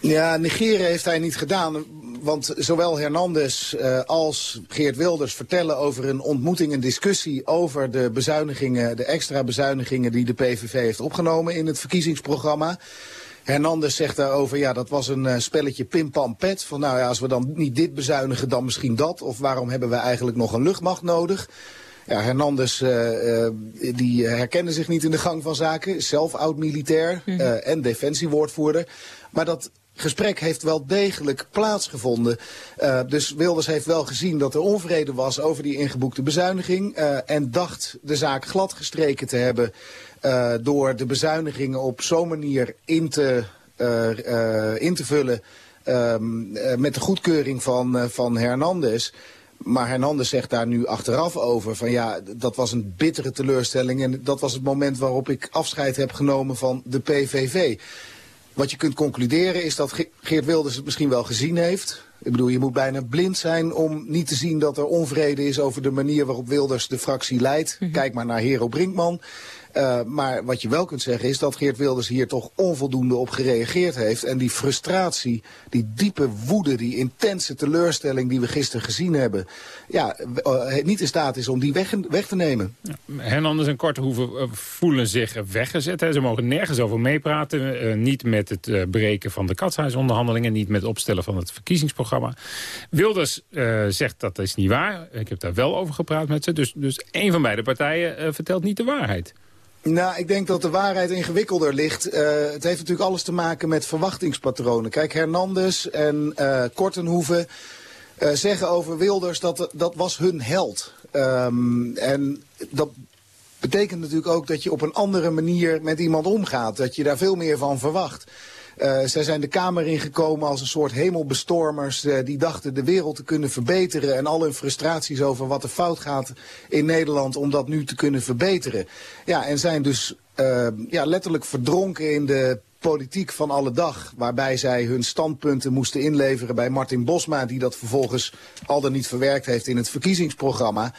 Speaker 39: Ja, negeren heeft hij niet gedaan. Want zowel Hernandez uh, als Geert Wilders vertellen over een ontmoeting, een discussie over de bezuinigingen, de extra bezuinigingen die de PVV heeft opgenomen in het verkiezingsprogramma. Hernandez zegt daarover, ja, dat was een uh, spelletje pim-pam-pet. Van nou ja, als we dan niet dit bezuinigen, dan misschien dat. Of waarom hebben we eigenlijk nog een luchtmacht nodig? Ja, Hernandez uh, uh, die herkende zich niet in de gang van zaken. Zelf oud-militair mm -hmm. uh, en defensiewoordvoerder. Maar dat gesprek heeft wel degelijk plaatsgevonden. Uh, dus Wilders heeft wel gezien dat er onvrede was over die ingeboekte bezuiniging. Uh, en dacht de zaak gladgestreken te hebben uh, door de bezuinigingen op zo'n manier in te, in te vullen. met de goedkeuring van, van Hernandez. Maar Hernandez zegt daar nu achteraf over van ja, dat was een bittere teleurstelling. En dat was het moment waarop ik afscheid heb genomen van de PVV. Wat je kunt concluderen is dat Geert Wilders het misschien wel gezien heeft. Ik bedoel, je moet bijna blind zijn om niet te zien dat er onvrede is over de manier waarop Wilders de fractie leidt. Mm -hmm. Kijk maar naar Hero Brinkman. Uh, maar wat je wel kunt zeggen is dat Geert Wilders hier toch onvoldoende op gereageerd heeft. En die frustratie, die diepe woede, die intense teleurstelling die we gisteren gezien hebben... Ja, uh, niet in staat is om die weg, weg te nemen.
Speaker 7: Ja, Hernandez en Kortehoeven uh, voelen zich weggezet. Hè. Ze mogen nergens over meepraten. niet met het breken van de katshuisonderhandelingen. Niet met het opstellen van het verkiezingsprogramma. Wilders zegt dat is niet waar. Ik heb daar wel over gepraat met ze. Dus, dus een van beide partijen vertelt niet de waarheid.
Speaker 39: Nou, ik denk dat de waarheid ingewikkelder ligt. Uh, het heeft natuurlijk alles te maken met verwachtingspatronen. Kijk, Hernandez en uh, Kortenhoeven uh, zeggen over Wilders dat dat was hun held. Um, en dat betekent natuurlijk ook dat je op een andere manier met iemand omgaat. Dat je daar veel meer van verwacht. Uh, zij zijn de Kamer ingekomen als een soort hemelbestormers... Uh, die dachten de wereld te kunnen verbeteren... en al hun frustraties over wat er fout gaat in Nederland... om dat nu te kunnen verbeteren. Ja, en zijn dus uh, ja, letterlijk verdronken in de politiek van alle dag... waarbij zij hun standpunten moesten inleveren bij Martin Bosma... die dat vervolgens al dan niet verwerkt heeft in het verkiezingsprogramma.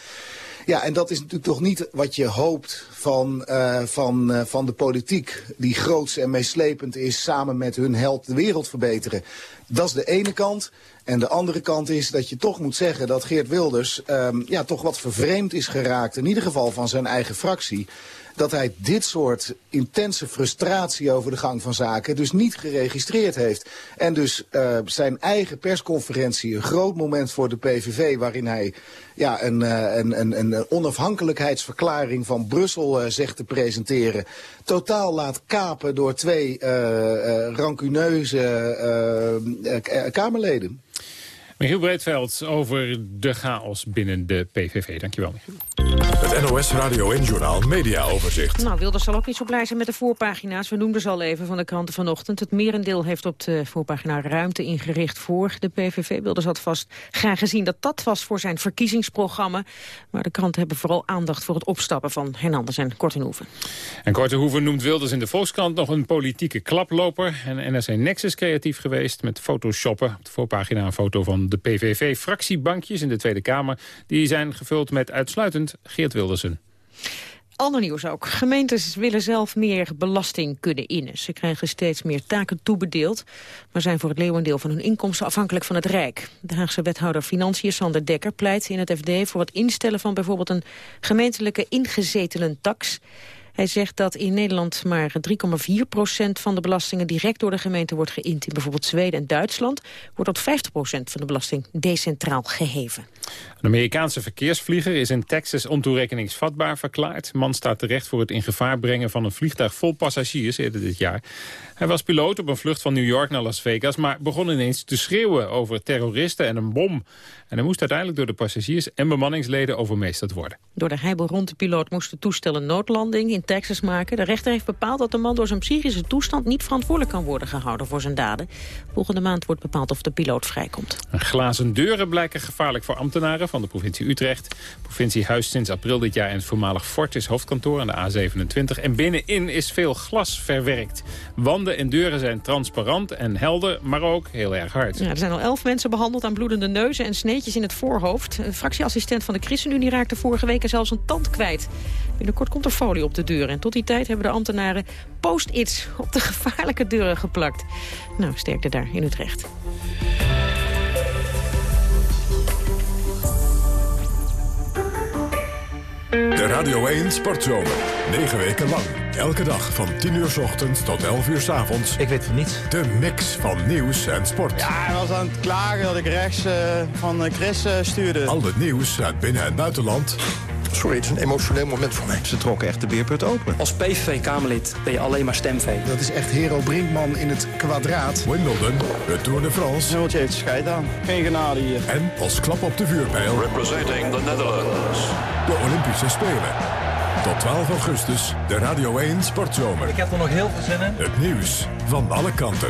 Speaker 39: Ja, en dat is natuurlijk toch niet wat je hoopt van, uh, van, uh, van de politiek... die groots en meeslepend is samen met hun held de wereld verbeteren. Dat is de ene kant. En de andere kant is dat je toch moet zeggen dat Geert Wilders... Um, ja, toch wat vervreemd is geraakt, in ieder geval van zijn eigen fractie dat hij dit soort intense frustratie over de gang van zaken dus niet geregistreerd heeft. En dus uh, zijn eigen persconferentie, een groot moment voor de PVV... waarin hij ja, een, uh, een, een, een onafhankelijkheidsverklaring van Brussel uh, zegt te presenteren... totaal laat kapen door twee rancuneuze Kamerleden.
Speaker 7: Michiel Breedveld over de chaos binnen de PVV. Dankjewel, Michiel.
Speaker 1: Het NOS Radio en Journaal Media Overzicht.
Speaker 6: Nou, Wilders zal ook niet zo blij zijn met de voorpagina's. We noemden ze al even van de kranten vanochtend. Het merendeel heeft op de voorpagina ruimte ingericht voor de PVV. Wilders had vast graag gezien dat dat was voor zijn verkiezingsprogramma. Maar de kranten hebben vooral aandacht voor het opstappen van Hernandez en Kortenhoeven.
Speaker 7: En Kortenhoeven noemt Wilders in de Volkskrant nog een politieke klaploper. En NRC Nexus creatief geweest met photoshoppen. Op de voorpagina een foto van de PVV-fractiebankjes in de Tweede Kamer. Die zijn gevuld met uitsluitend Geert Wildersen.
Speaker 6: Ander nieuws ook. Gemeentes willen zelf meer belasting kunnen innen. Ze krijgen steeds meer taken toebedeeld... maar zijn voor het leeuwendeel van hun inkomsten afhankelijk van het Rijk. De Haagse wethouder Financiën Sander Dekker pleit in het FD... voor het instellen van bijvoorbeeld een gemeentelijke ingezetelen tax... Hij zegt dat in Nederland maar 3,4 procent van de belastingen direct door de gemeente wordt geïnd. In bijvoorbeeld Zweden en Duitsland wordt tot 50 procent van de belasting decentraal geheven.
Speaker 7: Een Amerikaanse verkeersvlieger is in Texas ontoerekeningsvatbaar verklaard. Man staat terecht voor het in gevaar brengen van een vliegtuig vol passagiers eerder dit jaar. Hij was piloot op een vlucht van New York naar Las Vegas... maar begon ineens te schreeuwen over terroristen en een bom. En hij moest uiteindelijk door de passagiers en bemanningsleden overmeesterd worden.
Speaker 6: Door de heibel rond de piloot moest het toestel een noodlanding in Texas maken. De rechter heeft bepaald dat de man door zijn psychische toestand... niet verantwoordelijk kan worden gehouden voor zijn daden. Volgende maand wordt bepaald of de piloot vrijkomt.
Speaker 7: Glazen deuren blijken gevaarlijk voor ambtenaren van de provincie Utrecht. De provincie huist sinds april dit jaar in het voormalig Fortis hoofdkantoor aan de A27. En binnenin is veel glas verwerkt. Wanden en deuren zijn transparant en helder, maar ook heel erg hard.
Speaker 6: Ja, er zijn al elf mensen behandeld aan bloedende neuzen en sneetjes in het voorhoofd. Een fractieassistent van de ChristenUnie raakte vorige week zelfs een tand kwijt. Binnenkort komt er folie op de deur. En tot die tijd hebben de ambtenaren post-its op de (laughs) gevaarlijke deuren geplakt. Nou, sterkte daar in Utrecht.
Speaker 1: De Radio 1 Sportzomer. Negen weken lang. Elke dag van 10 uur s ochtends tot 11 uur s avonds.
Speaker 40: Ik weet van niets.
Speaker 1: De mix van nieuws en sport.
Speaker 40: Ja, hij was aan het klagen dat ik rechts uh, van Chris uh, stuurde.
Speaker 1: Al het nieuws uit binnen- en buitenland.
Speaker 40: Sorry, het is een emotioneel moment voor mij. Ze trokken echt de beerput open.
Speaker 41: Als PVV-Kamerlid ben je alleen maar stemvee.
Speaker 39: Dat is echt Hero Brinkman in het kwadraat.
Speaker 1: Wimbledon, de Tour de France.
Speaker 40: Zultje heeft scheid aan. Geen genade hier.
Speaker 1: En als klap op de vuurpijl...
Speaker 42: Representing the Netherlands.
Speaker 1: De Olympische Spelen. Tot 12 augustus, de Radio 1 Sportzomer.
Speaker 40: Ik heb er nog heel veel zin in.
Speaker 1: Het nieuws van alle kanten.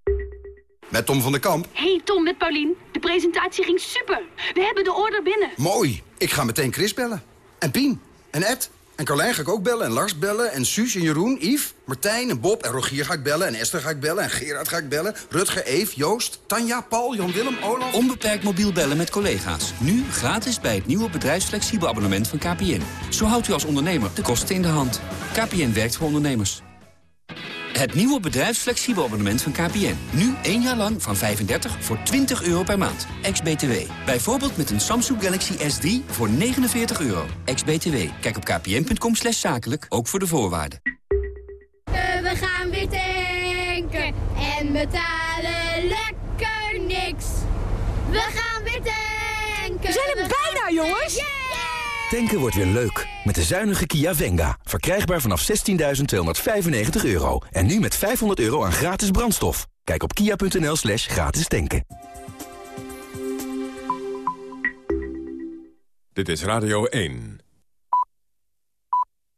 Speaker 43: Met Tom van der Kamp.
Speaker 44: Hey Tom, met Paulien. De presentatie ging super. We hebben de order binnen.
Speaker 43: Mooi. Ik ga meteen Chris bellen. En Pien. En Ed.
Speaker 21: En Carlijn ga ik ook bellen, en Lars bellen, en Suus en Jeroen, Yves, Martijn en Bob en Rogier ga ik bellen... en Esther ga ik bellen, en Gerard ga ik bellen, Rutger, Eve, Joost, Tanja, Paul, Jan-Willem, Olaf...
Speaker 5: Onbeperkt mobiel bellen met collega's. Nu gratis bij het nieuwe bedrijfsflexibel abonnement van KPN. Zo houdt u als ondernemer de kosten in de hand. KPN werkt voor ondernemers. Het nieuwe bedrijfsflexibel abonnement van KPN. Nu één jaar lang van 35 voor 20 euro per maand. Ex-BTW. Bijvoorbeeld met een Samsung Galaxy S3 voor 49 euro. Ex-BTW. Kijk op kpn.com slash zakelijk, ook voor de voorwaarden.
Speaker 36: We gaan weer tanken en betalen lekker niks. We gaan weer tanken.
Speaker 44: We zijn er bijna, jongens.
Speaker 45: Tanken wordt weer leuk. Met de zuinige Kia Venga. Verkrijgbaar vanaf 16.295 euro. En nu met 500 euro aan gratis brandstof. Kijk op kia.nl slash gratis tanken.
Speaker 1: Dit is Radio 1.